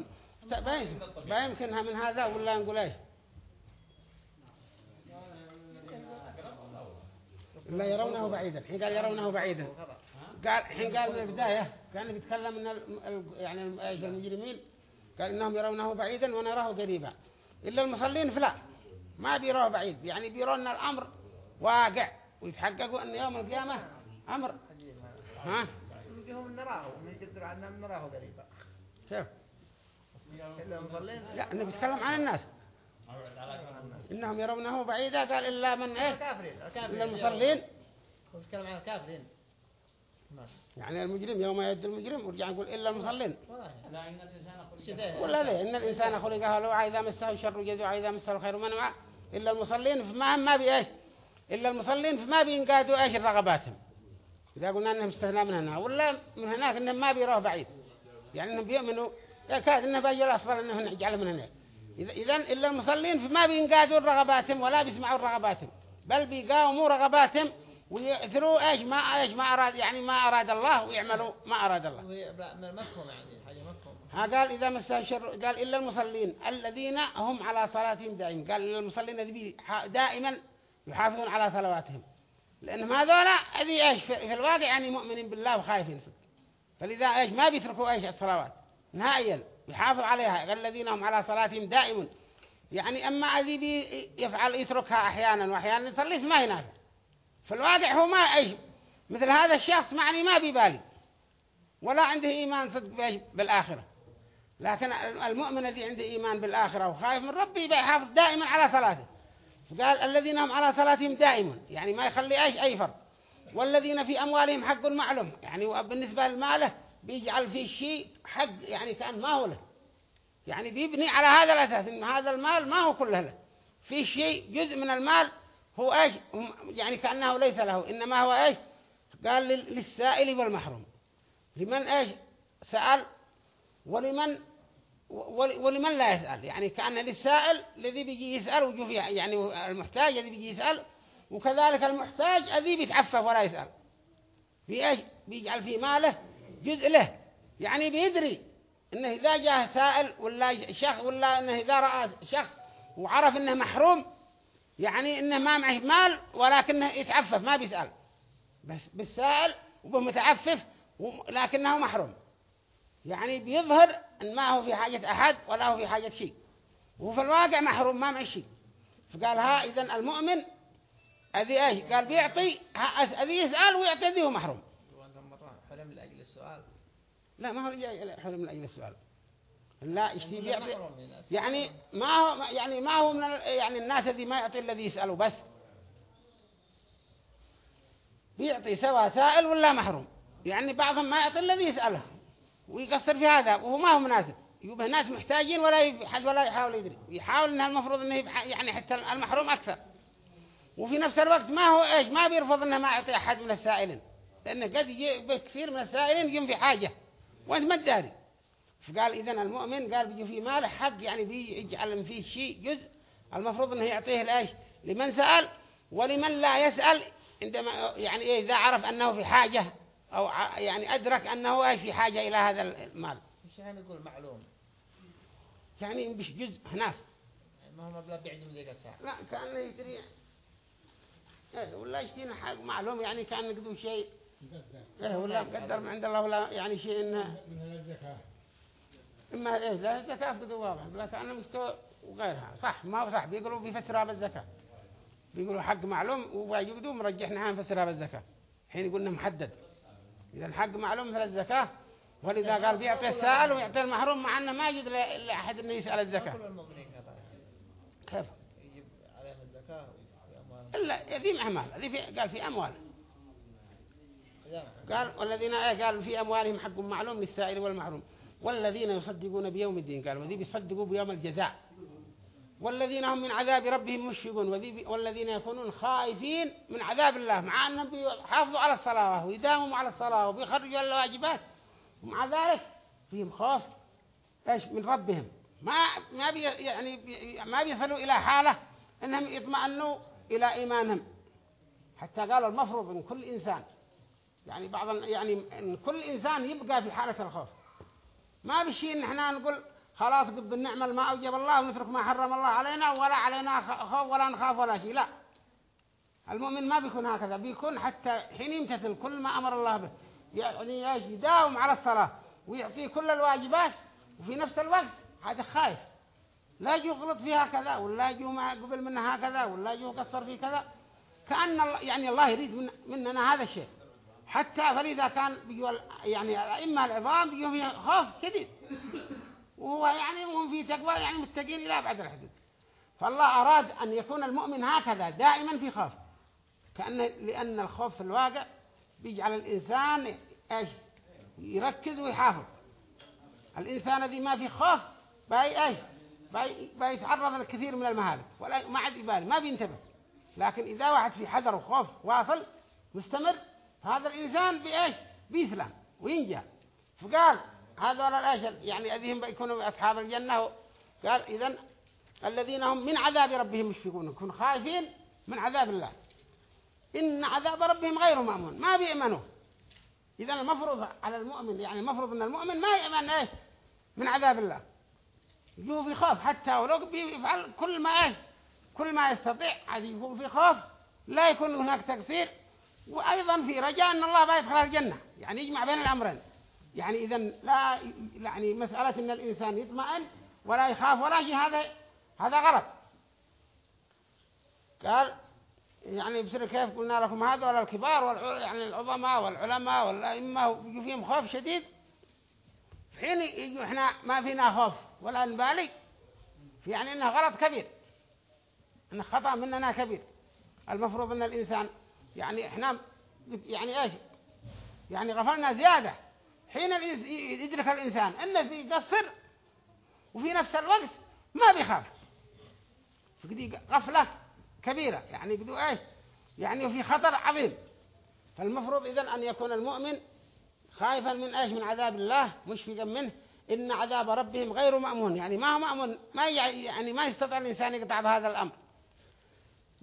باين يمكنها من هذا ولا نقول إيه؟ لا يرونه بعيدا. حين قال يرونه بعيدا. قال حين قال من البداية كان بيتكلم من يعني المجرمين قال إنهم يرونه بعيدا ونراه قريبا. إلا المصلين فلا. ما بيروه بعيد. يعني بيرون الأمر واقع. ويتحققوا أن يوم القيامة أمر. ها؟ بهم نراه من يقدر عنا نراه قريبا. كيف المصلين. لا أنا بيتكلم عن الناس. إنهم يرونه بعيدا قال إلا من إيه؟ الكافرين الكافرين إلا المصلين. بيتكلم عن الكافرين. يعني المجرم يوم يد المجرم ورجع نقول إلا المصلين. لا إن الإنسان خلق. ولا ليه؟ إن الإنسان خلق هلوعا إذا مسه الشر جزوعا إذا مسه الخير منوعا إلا المصلين فما ما بإيش إلا المصلين فما بينقادوا إيش رغباتهم إذا قلنا أنهم استثنى من هنا ولا من هناك إنهم ما بيروه بعيد. يعني إنهم بيؤمنوا يكاد إنه بيجي الأصفر إنه نجعل من هناك إذا إلا المصلين فما بينقادوا رغباتهم ولا بيسمعوا رغباتهم بل بيقاوموا رغباتهم ويأثروا إيش ما إيش ما أراد يعني ما أراد الله ويعملوا ما أراد الله. مفهوم يعني مفهوم ها قال إذا مسه الشر قال إلا المصلين الذين هم على صلاتهم دائم قال إلا المصلين الذين دائما يحافظون على صلواتهم. لأنهم هذولا هذه إيش في الواقع يعني مؤمنين بالله وخايفين. فلذا إيش ما بيتركوا إيش الصلوات نهائيا. يحافظ عليها الذين هم على صلاتهم دائم يعني أما الذي يفعل يتركها أحيانا وأحيانا يصلي ما ينافع في الواقع هو ما إيش مثل هذا الشخص معني ما بيبالي ولا عنده إيمان صدق بالآخرة. لكن المؤمن الذي عنده إيمان بالآخرة وخايف من ربي بيحافظ دائما على صلاته. فقال الذين هم على صلاتهم دائما. يعني ما يخلي أي أي فرق. والذين في أموالهم حق معلوم. يعني بالنسبة لماله بيجعل فيه شيء حق يعني كأن ما هو له. يعني بيبني على هذا الأساس إن هذا المال ما هو كله له. في شيء جزء من المال هو إيش؟ يعني كأنه ليس له. إنما هو إيش؟ قال للسائل والمحروم. لمن إيش؟ سأل ولمن ولمن لا يسأل. يعني كأن للسائل الذي بيجي يسأل يعني المحتاج الذي بيجي يسأل وكذلك المحتاج الذي بيتعفف ولا يسأل. بيجعل في ماله جزء له. يعني بيدري إنه إذا جاء سائل ولا شخص ولا إنه إذا رأى شخص وعرف إنه محروم يعني إنه ما معه مال ولكنه يتعفف ما بيسأل. بس بالسائل وبمتعفف لكنه محروم. يعني بيظهر إن ما هو في حاجة أحد ولا هو في حاجة شيء. وفي الواقع محروم ما معه شيء. فقال ها اذا المؤمن هذه إيش؟ قال بيعطي هذه يسأل ويعطي ذي هو محروم وانت مرة حلم لأجل السؤال لا ما هو جاي حلم من أجل السؤال. لا من الناس. يعني ما هو يعني ما هو من يعني الناس الذي ما يعطي الذي يسأله بس. بيعطي سواء سائل ولا محروم؟ يعني بعضهم ما يعطي الذي يسأله. ويقصر في هذا وهو ما هو مناسب. يبقى ناس محتاجين ولا حد ولا يحاول يدري. يحاول إنها المفروض إنه يعني حتى المحروم أكثر. وفي نفس الوقت ما هو إيش؟ ما بيرفض إنه ما يعطي أحد من السائلين. لأنه قد يجي كثير من السائلين يجون في حاجة. وأنت ما تداري فقال إذا المؤمن قال بيجي في ماله حق يعني بيجعل فيه شيء جزء. المفروض إنه يعطيه الايش لمن سأل ولمن لا يسأل. عندما يعني إيه إذا عرف أنه في حاجة أو يعني أدرك أنه إيش؟ في حاجة إلى هذا المال. مش يعني يقول معلوم؟ يعني مش جزء هناك. ما هو مبلغ بيعجم ذيك الساعة لا كأنه يدري. إيه ولا يشتينا حق معلوم يعني كأنه قدو شيء. إيه ولا مقدر من عند الله ولا يعني شيء إنه إما إيه لا الزكاة قدو واضح لا كأنه مستوى وغيرها. صح ما هو صح بيقولوا بيفسرها بالزكاة. بيقولوا حق معلوم ويقدوا مرجحنا نفسرها بالزكاة. حين يقولنا محدد. إذا الحق معلوم مثل الزكاة؟ ولذا قال بيعطي السائل ويعطي المحروم مع أنه ما ل- لأحد أنه يسأل الزكاة. كيف؟ يجيب عليهم الزكاة. إلا ذي أعمال. هذه في قال في أموال. قال والذين آه قال في أموالهم حق معلوم للسائل والمحروم والذين يصدقون بيوم الدين قال وذي بيصدقوا بيوم الجزاء. والذين هم من عذاب ربهم مشفقون. والذين يكونون خائفين من عذاب الله مع أنهم بيحافظوا على الصلاة ويداوموا على الصلاة وبيخرجوا الواجبات. ومع ذلك فيهم خوف إيش؟ من ربهم. ما ما بي يعني بي ما بيصلوا إلى حالة أنهم يطمئنوا إلى إيمانهم. حتى قالوا المفروض إن كل إنسان يعني بعض يعني إن كل إنسان يبقى في حالة الخوف. ما بشي إن إحنا نقول خلاص قد نعمل ما أوجب الله ونترك ما حرم الله علينا ولا علينا خوف ولا نخاف ولا شيء. لا. المؤمن ما بيكون هكذا. بيكون حتى حين يمتثل كل ما أمر الله به. يعني يداوم على الصلاة ويعطي كل الواجبات وفي نفس الوقت هذا خايف. لا يجو غلط فيها كذا ولا يجو ما قبل منها كذا ولا يجو قصر في كذا. كأن يعني الله يريد من مننا هذا الشيء. حتى فلذا كان بيجوا ال- يعني الأئمة العظام فيها خوف شديد. وهو يعني هم في تقوى يعني متقين إلى أبعد الحدود فالله أراد أن يكون المؤمن هكذا دائما في خوف. كأن لأن الخوف في الواقع بيجعل الإنسان إيش؟ يركز ويحافظ. الإنسان الذي ما في خوف باي إيش؟ باي بيتعرض لكثير من المهالك. ولا ما عاد يبالي ما بينتبه. لكن إذا واحد في حذر وخوف واصل مستمر هذا الإنسان بإيش؟ بيسلم وينجح. فقال هذول الأجل يعني هذهم بيكونوا أصحاب الجنة. قال إذن الذين هم من عذاب ربهم مشفقون. يكونوا خايفين من عذاب الله. إن عذاب ربهم غير مأمون. ما بيأمنوا. إذا المفروض على المؤمن يعني المفروض أن المؤمن ما يأمن إيش؟ من عذاب الله. يجوا في خوف. حتى ولو بيفعل كل ما إيش؟ كل ما يستطيع. عاد يكون في خوف. لا يكون هناك تقصير. وأيضا في رجاء أن الله بيدخل الجنة. يعني يجمع بين الأمرين. يعني إذا لا يعني مسألة أن الإنسان يطمئن ولا يخاف ولا شيء هذا هذا غلط. قال يعني بصير كيف قلنا لكم هذا؟ ولا الكبار والع... يعني العظماء والعلماء والأئمة ويجوا فيهم خوف شديد. في حين يجوا إحنا ما فينا خوف ولا نبالي. في يعني إنه غلط كبير. انه خطأ مننا كبير. المفروض إن الإنسان يعني إحنا يعني إيش؟ يعني غفلنا زيادة. حين يدرك الإنسان إنه بيقصر وفي نفس الوقت ما بيخاف. فقدي غفلة كبيرة. يعني قدو إيش؟ يعني في خطر عظيم. فالمفروض إذا أن يكون المؤمن خائفا من إيش؟ من عذاب الله مشفقا منه. إن عذاب ربهم غير مأمون. يعني ما هو مأمون. ما يعني ما يستطيع الإنسان يقطع بهذا الأمر.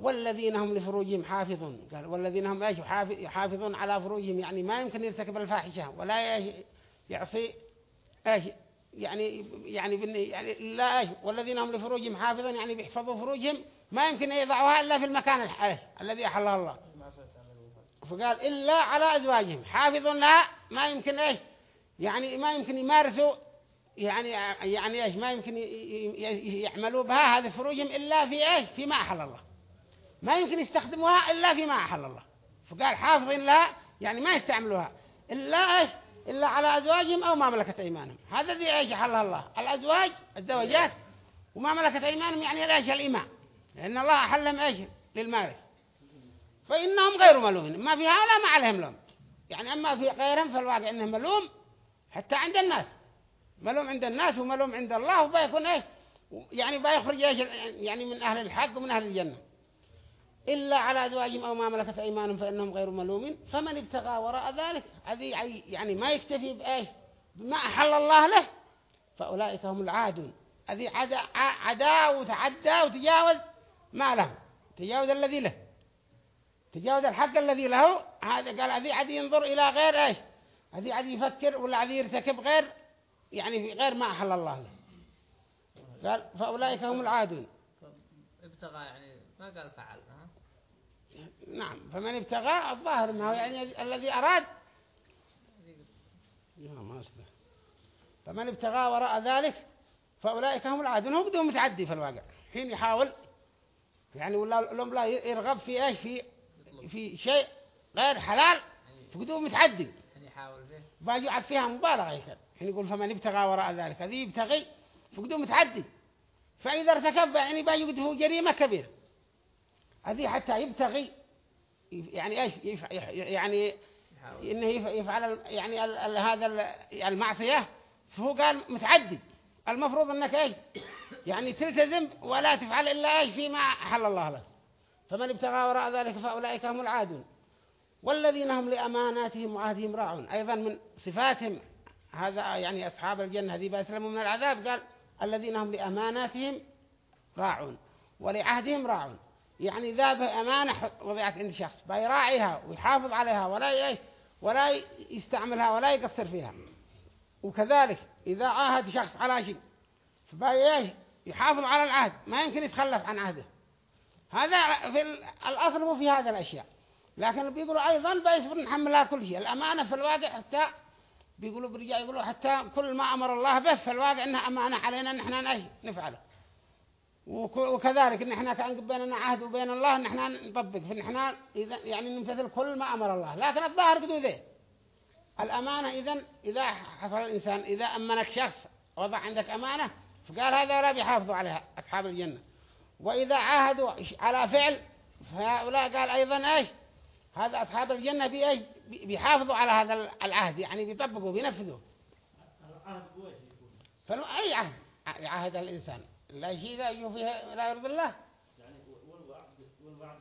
والذين هم لفروجهم حافظون. قال والذين هم إيش؟ يحافظ- يحافظون على فروجهم. يعني ما يمكن يرتكب الفاحشة. ولا يعصي. إيش؟ يعني يعني يعني لا إيش؟ والذين هم لفروجهم حافظون. يعني بيحفظوا فروجهم. ما يمكن يضعوها إلا في المكان؟ الذي احله الله. فقال إلا على أزواجهم. حافظون لها. ما يمكن إيش؟ يعني ما يمكن يمارسوا. يعني يعني إيش؟ ما يمكن يعملوا بها هذه فروجهم إلا في إيش؟ فيما أحل الله. ما يمكن يستخدموها إلا فيما أحل الله. فقال حافظين لها يعني ما يستعملوها. إلا إيش؟ إلا على أزواجهم أو ما ملكت أيمانهم. هذا ذي إيش حلها الله؟ الأزواج الزوجات. وما ملكت أيمانهم يعني الإيش الإماء لأن الله أحلهم إيش؟ للمالك فإنهم غير ملومين. ما في هذا ما عليهم لوم. يعني أما في غيرهم فالواقع إنه ملوم حتى عند الناس. ملوم عند الناس وملوم عند الله وبيكون إيش؟ يعني بيخرج إيش؟ يعني من أهل الحق ومن أهل الجنة. إلا على أزواجهم أو ما ملكت أيمانهم فإنهم غير ملومين. فمن ابتغى وراء ذلك هذه يعني ما يكتفي بإيش؟ بما أحل الله له. فأولئك هم العادون. هذه عدا عدا وتعدى وتجاوز ما له. تجاوز الذي له. تجاوز الحق الذي له. هذا قال هذه عاد ينظر إلى غير إيش؟ هذه عاد يفكر ولا عاد يرتكب غير يعني في غير ما أحل الله له. قال فأولئك هم العادون. ابتغى يعني ما قال فعل. نعم فمن ابتغى الظاهر أنه يعني الذي أراد. يا ما أصبح. فمن ابتغى وراء ذلك فأولئك هم العادون هو بدون متعدي في الواقع. حين يحاول يعني ولا لهم لا يرغب في إيش؟ في في شيء غير حلال فقدوم متعدي. باجوا فيها مبالغة هيك حين يقول فمن ابتغى وراء ذلك هذه يبتغي فقدوم متعدي. فإذا ارتكب يعني باجوا قد هو جريمة كبيرة. هذه حتى يبتغي يعني إيش؟ يعني إنه يف- يفعل يعني ال- ال- هذا ال- المعصية فهو قال متعدي. المفروض إنك إيش؟ يعني تلتزم ولا تفعل إلا إيش؟ فيما أحل الله لك. فمن ابتغى وراء ذلك فأولئك هم العادون. والذين هم لأماناتهم وعهدهم راعون. أيضا من صفاتهم هذا يعني أصحاب الجنة هذه بيسلموا من العذاب. قال الذين هم لأماناتهم راعون ولعهدهم راعون. يعني ذا بأمانة حط- وضعت عند شخص بيراعيها ويحافظ عليها ولا ولا يستعملها ولا يقصر فيها. وكذلك إذا عاهد شخص على شيء فبايش يحافظ على العهد ما يمكن يتخلف عن عهده. هذا في ال- الأصل هو في هذا الأشياء. لكن بيقولوا أيضا بيصبر نحملها كل شيء. الأمانة في الواقع حتى بيقولوا برجع يقولوا حتى كل ما أمر الله به في الواقع إنها أمانة علينا نأي نفعله. وكذلك ان إحنا كأن بيننا عهد وبين الله ان إحنا نطبق. فان إحنا إذا يعني نمتثل كل ما أمر الله. لكن الظاهر قدو ذي الأمانة اذا إذا حصل الإنسان إذا أمنك شخص وضع عندك أمانة فقال هذا لا بيحافظوا عليها أصحاب الجنة. وإذا عاهدوا على فعل فهؤلاء قال أيضا إيش؟ هذا أصحاب الجنة بي إيش؟ بي- بيحافظوا على هذا العهد. يعني بيطبقوا بينفذوا. العهد فلو أي عهد يعاهد الإنسان. لا شيء ذا يجوا فيه لا يرضي الله. يعني والوعد والوعد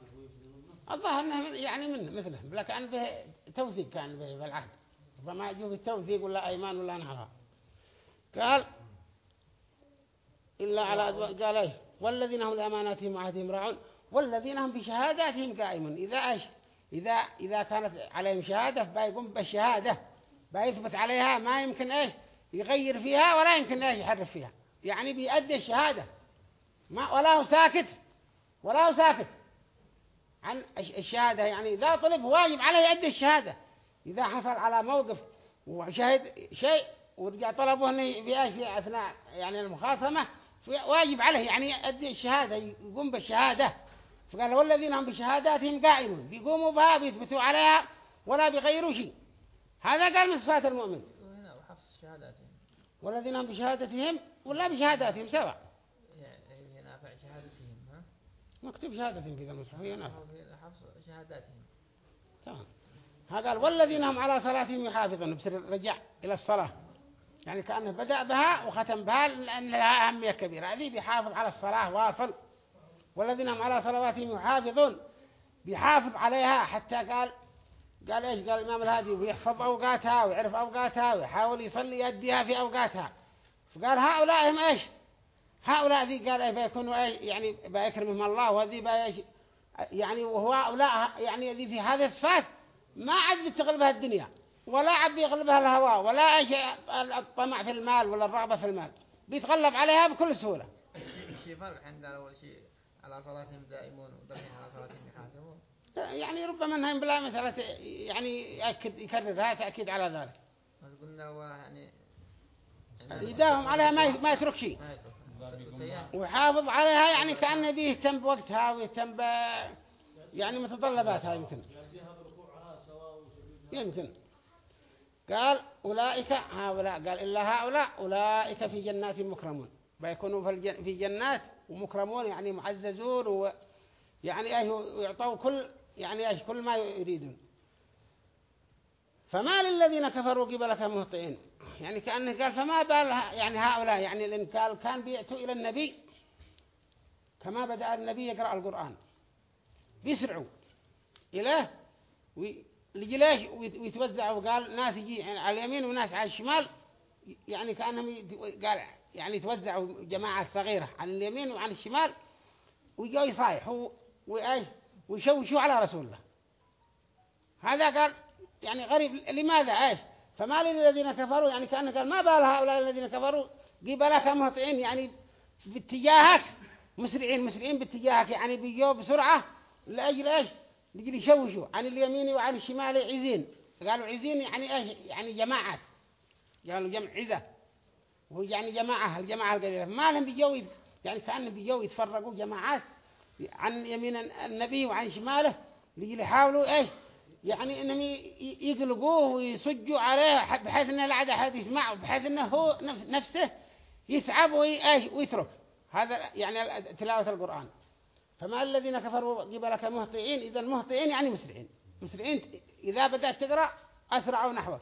الظاهر إنه من يعني منه مثله لكن به توثيق كان به في العهد. فما يجوا التوثيق ولا أيمان ولا نحرها قال إلا على أزواج قال إيش والذين هم لأماناتهم وعهدهم راعون والذين هم بشهاداتهم قائمون. إذا إيش؟ اذا إذا كانت عليهم شهادة فبيقوم بالشهادة. بيثبت عليها ما يمكن إيش؟ يغير فيها ولا يمكن إيش يحرف فيها. يعني بيأدي الشهادة. ما ولا هو ساكت ولا هو ساكت. عن الش- الشهادة يعني إذا طلب واجب عليه يؤدي الشهادة. إذا حصل على موقف وشهد شيء ورجع طلبه أنه في في أثناء يعني المخاصمة واجب عليه يعني يؤدي الشهادة يقوم بالشهادة. فقال والذين هم بشهاداتهم قائمون بيقوموا بها بيثبتوا عليها ولا بيغيروا شيء. هذا قال من صفات المؤمن. والذين هم بشهادتهم ولا بشهاداتهم سواء. يعني هي نافع شهادتهم ها؟ مكتوب شهادتهم في ذا المصحف هي نافع. حفظ شهاداتهم. تمام. ها قال والذين هم على صلاتهم يحافظون بصير رجع إلى الصلاة. يعني كأنه بدأ بها وختم بها لأن لها أهمية كبيرة. هذه بيحافظ على الصلاة واصل. والذين هم على صلواتهم يحافظون بيحافظ عليها حتى قال قال إيش؟ قال الإمام الهادي ويحفظ أوقاتها ويعرف أوقاتها ويحاول يصلي يديها في أوقاتها. فقال هؤلاء هم إيش؟ هؤلاء ذي قال إيه بيكونوا إيش يعني بيكرمهم الله وذي بيش يعني وهو هؤلاء يعني ذي في هذه الصفات ما عاد بتغلبها الدنيا ولا عاد بيغلبها الهواء ولا شيء الطمع في المال ولا الرغبة في المال بيتغلب عليها بكل سهولة. شيء فرق عند أول شيء على صلاتهم دائمون ودرهم على صلاتهم يحافظون. يعني ربما انها بلا مسألة يعني يكررها تأكيد على ذلك. قلنا هو يعني يداوم عليها ما ما يترك شيء. ويحافظ عليها يعني كأنه بيهتم بوقتها ويهتم ب يعني متطلباتها يمكن. يمكن. قال أولئك هؤلاء قال إلا هؤلاء أولئك في جنات مكرمون. بيكونوا في جنات ومكرمون يعني معززون ويعني إيش يعطوا كل يعني إيش كل ما يريدون. فما للذين كفروا قبلك مهطئين يعني كأنه قال فما بال يعني هؤلاء يعني قال كان بيأتوا إلى النبي كما بدأ النبي يقرأ القرآن. بيسرعوا إليه ويت- ويتوزعوا قال ناس يجي على اليمين وناس على الشمال يعني كأنهم قال يعني يتوزعوا جماعات صغيرة عن اليمين وعن الشمال ويجوا يصايحوا وإيش؟ ويشوشوا على رسول الله. هذا قال يعني غريب. لماذا؟ إيش؟ فما للذين كفروا يعني كأنه قال ما بال هؤلاء الذين كفروا؟ قبلك مهطئين يعني باتجاهك مسرعين مسرعين باتجاهك يعني بيجوا بسرعة لأجل إيش؟ لأجل يشوشوا عن اليمين وعن الشمال عزين. قالوا عزين يعني إيش؟ يعني جماعات قالوا جمع عزة. وهو يعني جماعة الجماعة القليلة. ما لهم بيجوا يعني كأنهم بيجوا يتفرقوا جماعات عن يمين النبي وعن شماله لجل يحاولوا إيش؟ يعني انهم يقلقوه ويصجوا عليه بحيث إنه لا عاد أحد يسمع بحيث إنه هو نف- نفسه يتعب ويترك. هذا يعني تلاوة القرآن. فما الذين كفروا قبلك مهطئين اذا مهطئين يعني مسرعين. مسرعين إذا بدأت تقرأ أسرعوا نحوك.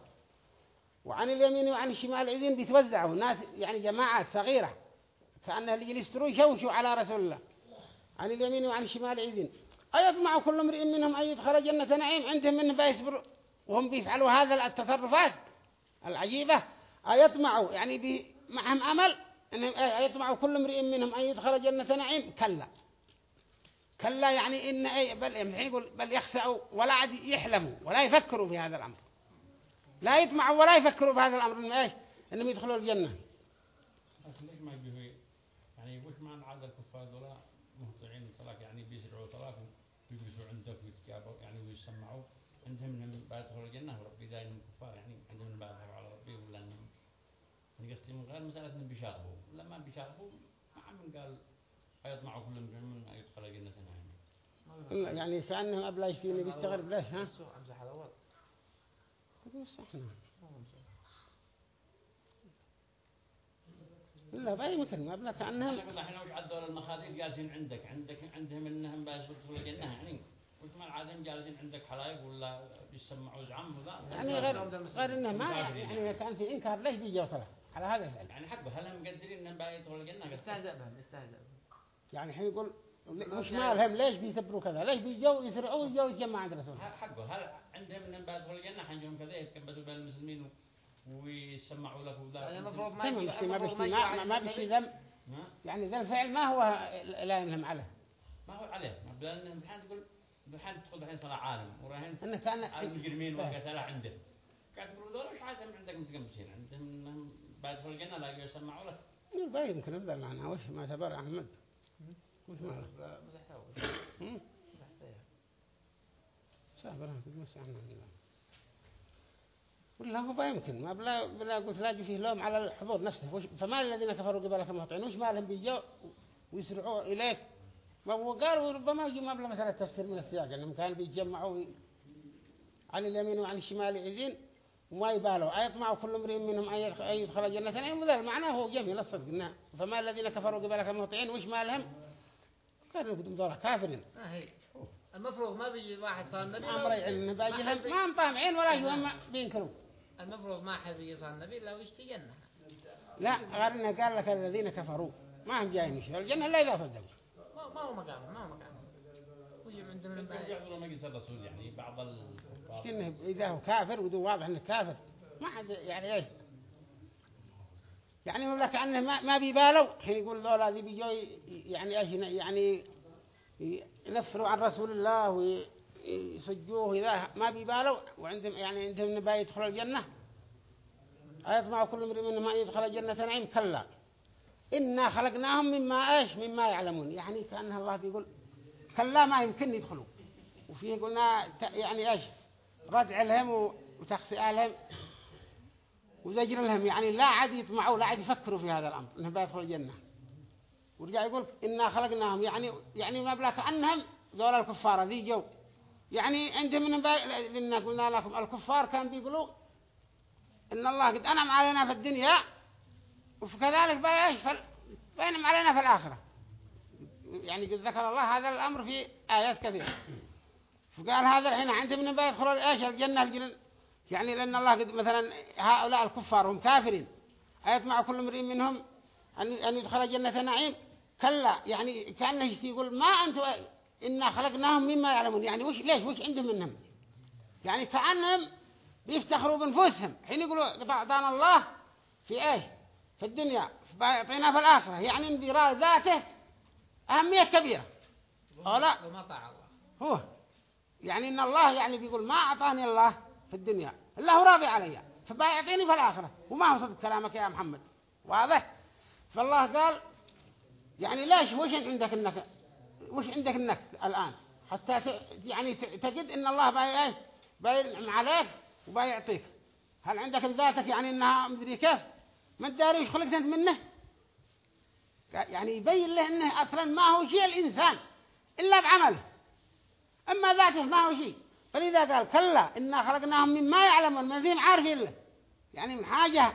وعن اليمين وعن الشمال عزين بيتوزعوا. ناس يعني جماعات صغيرة. كأنها اللي يستروا يشوشوا على رسول الله. عن اليمين وعن الشمال عزين أيطمع كل امرئ منهم أن يدخل جنة نعيم عندهم من بيصبر وهم بيفعلوا هذا التصرفات العجيبة. أيطمعوا يعني بي معهم أمل أنهم أيطمع كل امرئ منهم أن يدخل جنة نعيم. كلا. كلا يعني إن أي بل يعني يقول بل يخسعوا ولا عاد يحلموا ولا يفكروا في هذا الأمر. لا يطمعوا ولا يفكروا في هذا الأمر إنهم إيش؟ إنهم يدخلوا الجنة لكن ليش ما يجوا يعني وش معنى عاد الكفار ذولا مهطعين طلاق يعني بيسرعوا طلاق ويجلسوا عندك ويتجابوا يعني عندهم من بعد دخول الجنة وربي الكفار يعني عندهم من بعد على ربي ولا يعني قصدي من غير مسألة انهم بيشاغبوا. لما بيشاغبوا ما من قال كل من يدخل جنة نعيم يعني. كأنهم أبلا يشتيني بيستغرب ليش ها؟ يقول صح نعم. لا بأي مكان ما كأنهم أقول الحين وش عدوا المخاذيل جالسين عندك عندك عندهم إنهم بس يدخلوا الجنة يعني. وش ما عادهم جالسين عندك حلايب ولا بيسمعوا زعم يعني غير غير إنه ما يعني كان في إنكار ليش بيجي وصلة؟ على هذا الفعل. يعني حقه هل هم مقدرين إنهم بقى قصدي؟ استهزأ بهم استهزأ بهم. يعني الحين يقول وش مالهم ليش بيسبروا كذا؟ ليش بيجوا يسرعوا ويجوا يتجمعوا عند رسول الله ه- حقه هل عندهم إنهم بقى يدخلوا الجنة؟ حنجهم كذا يتكبسوا بين المسلمين ويسمعوا لك وذا. يعني المفروض ما بشي ما يجي ما ما- ما. ذم ما يعني ذا الفعل ما هو لا ينهم عليه. ما هو عليه. لأن الحين تقول الحين تدخل الحين صلاة عالم وراهن إنه كان المجرمين. والقتلة عنده. قاعد تقول ذول وش عادهم عندك متقمصين عندهم بعد يدخلوا الجنة لا يسمعوا لك ما يمكن يبدأ المعنى وش ما تبر أحمد؟ وش ماله مزح أول. هم؟ مزح فيها. صابر تقول سعنا ولا هو ما يمكن. ما بلا بلا قلت لا فيه لوم على الحضور نفسه. فما الذين كفروا قبلك مهطعين وش ما لهم بيجوا ويسرعوا إليك؟ ما هو قال وربما يجي ما بلا مسألة تفسير من السياق أنهم كانوا بيتجمعوا عن اليمين وعن الشمال عزين وما يبالوا أيطمعوا كل امرئ منهم أن يدخل- جنة نعيم وذا المعنى هو جميل الصدق إنه فما الذين كفروا قبلك مهطعين؟ وش ما لهم كانوا يقدموا دورة كافرين. المفروض ما بيجي واحد صار نبي ما لو- أمر يعلم ما باجي لهم ما مطامعين ولا يهم بينكروا. المفروض ما حد بيجي صار نبي لو يشتي جنة. لا غير إنه قال لك الذين كفروا. ما هم جايين يشتغلوا الجنة إلا إذا صدقوا. ما ما هو مقام ما هو مقام. وش عندهم من يمكن بعد يحضروا مجلس الرسول؟ يعني بعض ال بعض- إنه إذا هو كافر ودو واضح إنه كافر. ما حد يعني إيش؟ يعني يقول لك أنه ما ما بيبالوا حين يقول ذولا ذي بيجوا يعني إيش؟ يعني ينفروا عن رسول الله ويسجوه إذا ما بيبالوا وعندهم يعني عندهم نبا يدخلوا الجنة. أيطمع كل امرئ منهم أن يدخل الجنة نعيم كلا. إنا خلقناهم مما إيش؟ مما يعلمون. يعني كأن الله بيقول كلا ما يمكن يدخلوا. وفيه قلنا يعني إيش؟ ردع لهم و- وتخسئة لهم وزجر لهم. يعني لا عاد يطمعوا لا عاد يفكروا في هذا الأمر إنهم بيدخلوا الجنة. ورجع يقول إنا خلقناهم. يعني يعني ما بلا كأنهم دول الكفار. ذي جو. يعني عندهم من لأن قلنا لكم الكفار كان بيقولوا إن الله قد أنعم علينا في الدنيا وكذلك باي فل... بينعم علينا في الآخرة. يعني قد ذكر الله هذا الأمر في آيات كثيرة. فقال هذا الحين عندهم من باي يدخلوا إيش؟ الجنة الجنة يعني لأن الله قد مثلا هؤلاء الكفار هم كافرين. أيطمع كل امرئ منهم أن يدخل جنة نعيم؟ كلا. يعني كأنه يقول؟ ما أنتم إنا خلقناهم مما يعلمون. يعني وش ليش؟ وش عندهم منهم؟ يعني كأنهم بيفتخروا بنفوسهم حين يقولوا أعطانا الله في إيش؟ في الدنيا يعطينا في الآخرة. يعني انبراء ذاته أهمية كبيرة. أو لا؟ وما طاع الله هو. يعني إن الله يعني بيقول ما أعطاني الله في الدنيا إلا هو راضي علي. فبيعطيني في الآخرة. وما هو صدق كلامك يا محمد. واضح؟ فالله قال يعني ليش وش عندك إنك وش عندك إنك الآن؟ حتى. يعني تجد إن الله باي باينعم عليك وبايعطيك هل عندك ذاتك يعني إنها مدري كيف؟ ما تداري وش خلقت انت منه؟ يعني يبين له إنه أصلا ما هو شيء الإنسان إلا بعمله. أما ذاته ما هو شيء. فلذا قال كلا إنا خلقناهم مما يعلمون ما فيهم عارفين له يعني من حاجة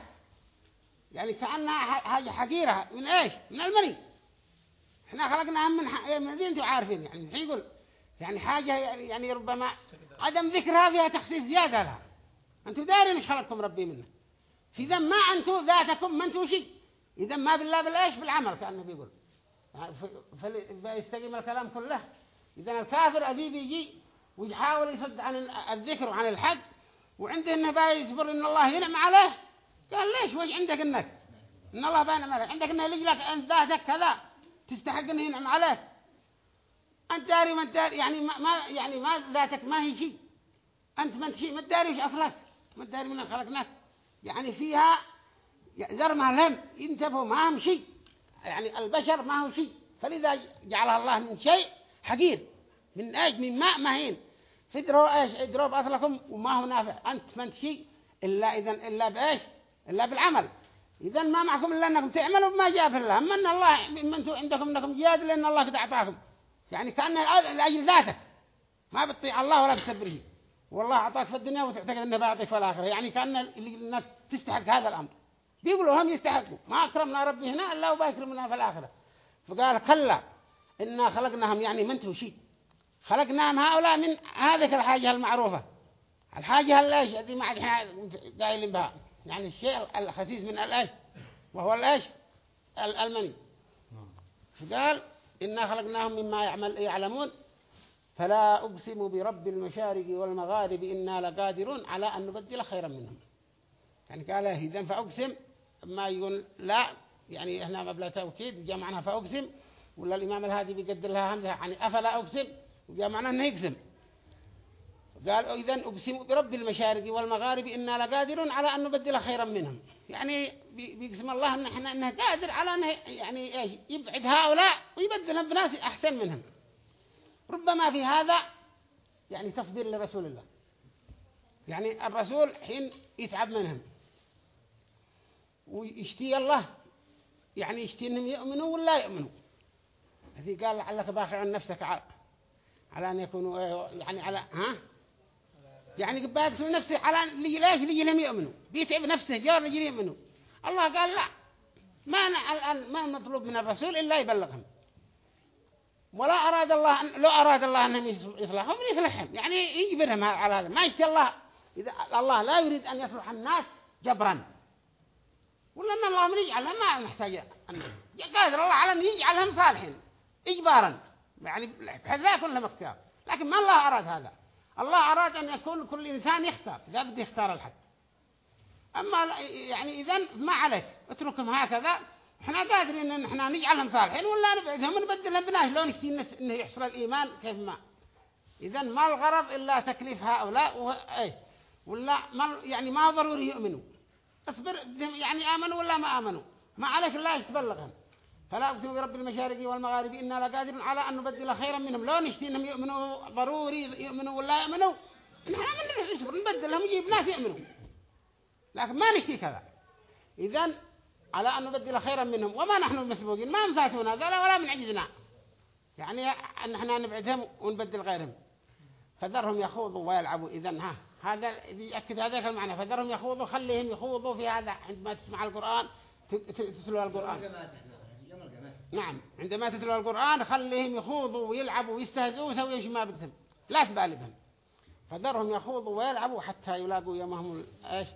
يعني كأنها حاجة حقيرة. من إيش؟ من المني إحنا خلقناهم من ح... من ذي أنتوا عارفين يعني الحين يقول يعني حاجة يعني ربما عدم ذكرها فيها تخصيص زيادة لها. أنتوا دارين إيش خلقكم ربي منه؟ في ذا ما أنتوا ذاتكم ما أنتوا شيء. إذا ما بالله بالإيش بالعمل كأنه بيقول. فيستقيم الكلام كله. إذا الكافر أبي بيجي ويحاول يصد عن ال- الذكر وعن الحق وعنده إنه باي يصبر إن الله ينعم عليه. قال ليش؟ وش عندك إنك؟ إن الله بينعم عليك. عندك يلج لك انت ذاتك كذا. تستحق إنه ينعم عليك. أنت داري ما داري يعني ما, يعني ما ذاتك ما هي شيء. أنت ما أنت شيء ما تداري وش اصلك ما تداري من خلقناك. يعني فيها زر ما لهم ينتبهوا ما هم شيء. يعني البشر ما هو شيء. فلذا جعلها الله من شيء حقير. من إيش من ماء مهين. فدروا إيش؟ ادروا باصلكم وما هو نافع. أنت ما أنت شيء. إلا إذا إلا بإيش؟ إلا بالعمل. إذا ما معكم إلا أنكم تعملوا بما جاء في الله. أما أن الله ما أنتم عندكم إنكم جهاد لأن الله قد أعطاكم. يعني كأن لأجل ذاتك. ما بتطيع الله ولا بتبره والله أعطاك في الدنيا وتعتقد انه بيعطيك في الآخرة. يعني كأن الناس تستحق هذا الأمر. بيقولوا هم يستحقوا. ما أكرمنا ربي هنا إلا وبيكرمنا في الآخرة. فقال كلا إنا خلقناهم يعني من شيء خلقناهم هؤلاء من هذه الحاجة المعروفة. الحاجة الايش هذه ما إحنا قايلين بها. يعني الشيء الخسيس من الايش وهو الايش ال- المني. فقال إنا خلقناهم مما يعمل يعلمون. فلا أقسم برب المشارق والمغارب إنا لقادرون على أن نبدل خيرا منهم. يعني قال إذا فأقسم ما يقول لا يعني هنا مبلغ توكيد جاء معناها فأقسم. ولا الإمام الهادي بيقدر لها همزة يعني أفلا أقسم؟ وجاء معناها أنه يقسم. قال إذا أقسم برب المشارق والمغارب إنا لقادرون على أن نبدل خيرا منهم. يعني بي- بيقسم الله أن إحنا أنه قادر على أنه يعني إيش يبعد هؤلاء ويبدلهم بناس أحسن منهم. ربما في هذا يعني تصبير لرسول الله. يعني الرسول حين يتعب منهم. ويشتي الله. يعني يشتي إنهم يؤمنوا ولا يؤمنوا. هذه قال لعلك باخع نفسك على, على أن يكونوا يعني على ها؟ يعني باقي نفسه على ليش لهم يؤمنوا. بيتعب نفسه جار ليجي يؤمنوا. الله قال لا. ما الآن ما مطلوب من الرسول إلا يبلغهم. ولا أراد الله أن لو أراد الله أنهم يصلحهم يصلحهم. يعني يجبرهم على هذا. ما يشتي الله. إذا الله لا يريد أن يصلح الناس جبرا. ولا أن الله من يجعلها ما محتاج أن قادر الله على أن يجعلهم صالحين إجبارا. يعني بحيث لا يكون لهم اختيار لكن ما الله أراد هذا؟ الله أراد أن يكون كل إنسان يختار إذا بده يختار الحق. أما يعني إذا ما عليك؟ اتركهم هكذا. إحنا قادرين أن إحنا نجعلهم صالحين ولا نبعدهم ونبدلهم بناس لو نشتي الناس إنه يحصل الإيمان كيف ما؟ اذا ما الغرض إلا تكليف هؤلاء و... إيه ولا ما يعني ما ضروري يؤمنوا. اصبر يعني آمنوا ولا ما آمنوا؟ ما عليك الا تبلغهم فلا أقسم برب المشارق والمغارب إنا لقادرون على أن نبدل خيرا منهم. لو نشتي إنهم يؤمنوا ضروري يؤمنوا ولا يؤمنوا نحن من نصبر نبدلهم يجيب ناس يؤمنوا. لكن ما نشتي كذا. إذن على أن نبدل خيرا منهم. وما نحن مسبوقين. ما انفاتونا ذولا ولا من عجزنا. يعني أن إحنا نبعدهم ونبدل غيرهم. فذرهم يخوضوا ويلعبوا. اذا ها هذا يأكد هذا المعنى. فذرهم يخوضوا خليهم يخوضوا في هذا عندما تسمع القرآن تتلو القرآن. نعم. عندما تتلو القرآن خليهم يخوضوا ويلعبوا ويستهزئوا ويسووا إيش ما بدهم لا تبالي بهم. فذرهم يخوضوا ويلعبوا حتى يلاقوا يومهم إيش؟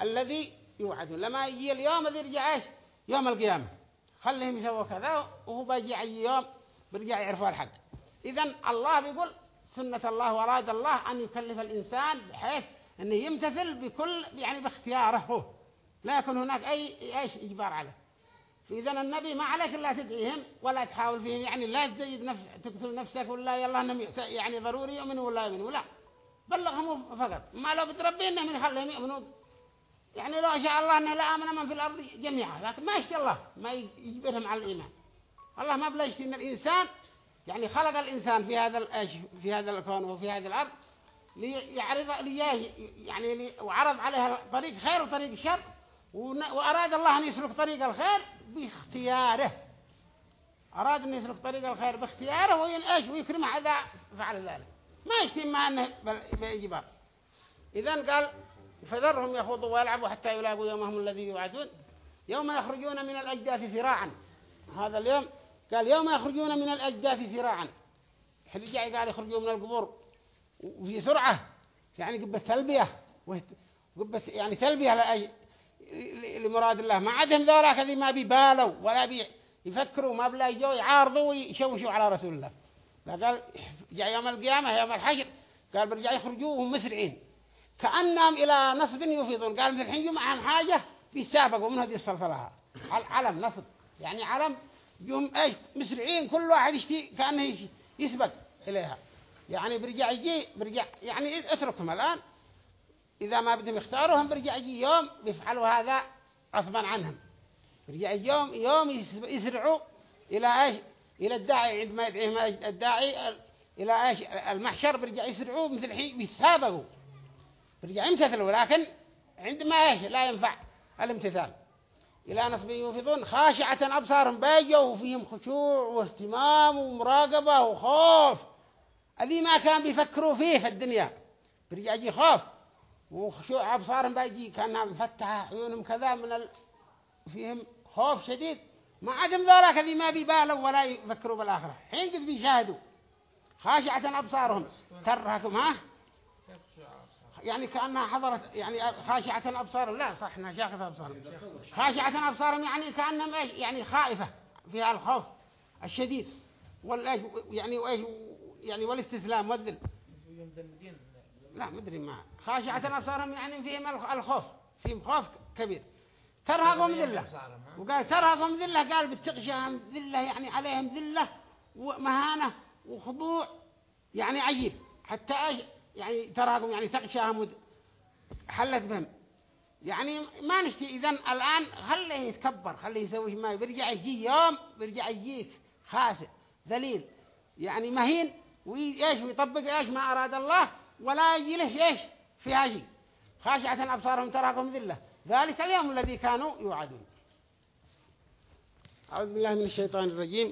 الذي يوعدون. لما يجي اليوم الذي يرجع إيش؟ يوم القيامة. خليهم يسووا كذا وهو بيجي يوم بيرجع يعرفوا الحق. إذا الله بيقول سنة الله وراد الله أن يكلف الإنسان بحيث أنه يمتثل بكل يعني باختياره هو. لا يكون هناك أي إيش إجبار عليه. فإذا النبي ما عليك إلا تدعيهم ولا تحاول فيهم. يعني لا تزيد نفس تقتل نفسك ولا يلا يحت- يعني ضروري يؤمنوا ولا يؤمنوا. لا. بلغهم فقط. ما لو بتربي إنهم يخليهم يؤمنوا. يعني لو شاء الله إنه لا آمن من في الأرض جميعا. لكن ما يشتي الله. ما يجبرهم على الإيمان. الله ما بلا يشتي إن الإنسان يعني خلق الإنسان في هذا في هذا الكون وفي هذه الأرض ليعرض ليه يعني لي وعرض عليها طريق خير وطريق شر وأراد الله أن يسلك طريق الخير باختياره. أراد أن يسلك طريق الخير باختياره وينأش ويكرم هذا فعل ذلك. ما يشتم ما أنه بإجبار. إذن قال فذرهم يخوضوا ويلعبوا حتى يلاقوا يومهم الذي يوعدون. يوم يخرجون من الأجداث سراعا هذا اليوم قال يوم يخرجون من الأجداث سراعا جاي قال يخرجوا من القبور وفي سرعة يعني قبة تلبية قبة يعني تلبية لأي ل- لمراد الله. ما عندهم ذولا كذي ما بيبالوا ولا بي يفكروا ما بلا يجوا يعارضوا ويشوشوا على رسول الله. لا قال جاء يوم القيامة يوم الحشر قال برجع يخرجوا وهم مسرعين. كأنهم إلى نصب يفيضون. قال مثل الحين معهم حاجة بيسابقوا من هذه. الصلصلها عل- علم نصب. يعني علم يوم إيش مسرعين كل واحد يشتي كأنه يسبق إليها. يعني برجع يجي برجع يعني اتركهم الآن. إذا ما بدهم يختاروهم برجع يجي يوم بيفعلوا هذا غصبا عنهم. برجع يوم يوم يس- يسرعوا إلى إيش؟ إلى الداعي عندما يدعيهم الداعي ال- إلى إيش؟ المحشر برجع يسرعوا مثل الحين بيتسابقوا. برجع يمتثلوا لكن عندما إيش؟ لا ينفع الامتثال. إلى نصب يوفضون خاشعة أبصارهم بيجوا وفيهم خشوع واهتمام ومراقبة وخوف. الذي ما كان بيفكروا فيه في الدنيا. برجع يجي خوف. وخشوع أبصارهم بيجي كأنها مفتحة عيونهم كذا من ال... فيهم خوف شديد. ما عدم ذلك الذي ما بيبالوا ولا يفكروا بالآخرة. حين قد بيشاهدوا خاشعة أبصارهم. ترهكم ها؟ يعني كأنها حضرت يعني خاشعة أبصارهم لا صح إنها شاخصة أبصارهم خاشعة أبصارهم يعني كأنهم إيش؟ يعني خائفة فيها الخوف الشديد. والإيش يعني وإيش يعني والاستسلام والذل. لا مدري ما. خاشعة أبصارهم يعني فيهم الخ- الخوف فيهم خوف كبير. ترهقهم ذلة؟ وقال ترهقهم ذلة قال بتغشاهم ذلة يعني عليهم ذلة ومهانة وخضوع يعني عجيب. حتى يعني ترهقهم يعني تغشاهم ود- حلت بهم. يعني ما نشتي. إذن الآن خليه يتكبر خليه يسوي ما بيرجع يجي يوم بيرجع يجيك خاسئ ذليل. يعني مهين. وإيش ويطبق إيش؟ ما أراد الله. ولا يجي له إيش؟ فيها شيء خاشعة أبصارهم تراكم ذلة. ذلك اليوم الذي كانوا يوعدون. أعوذ بالله من الشيطان الرجيم.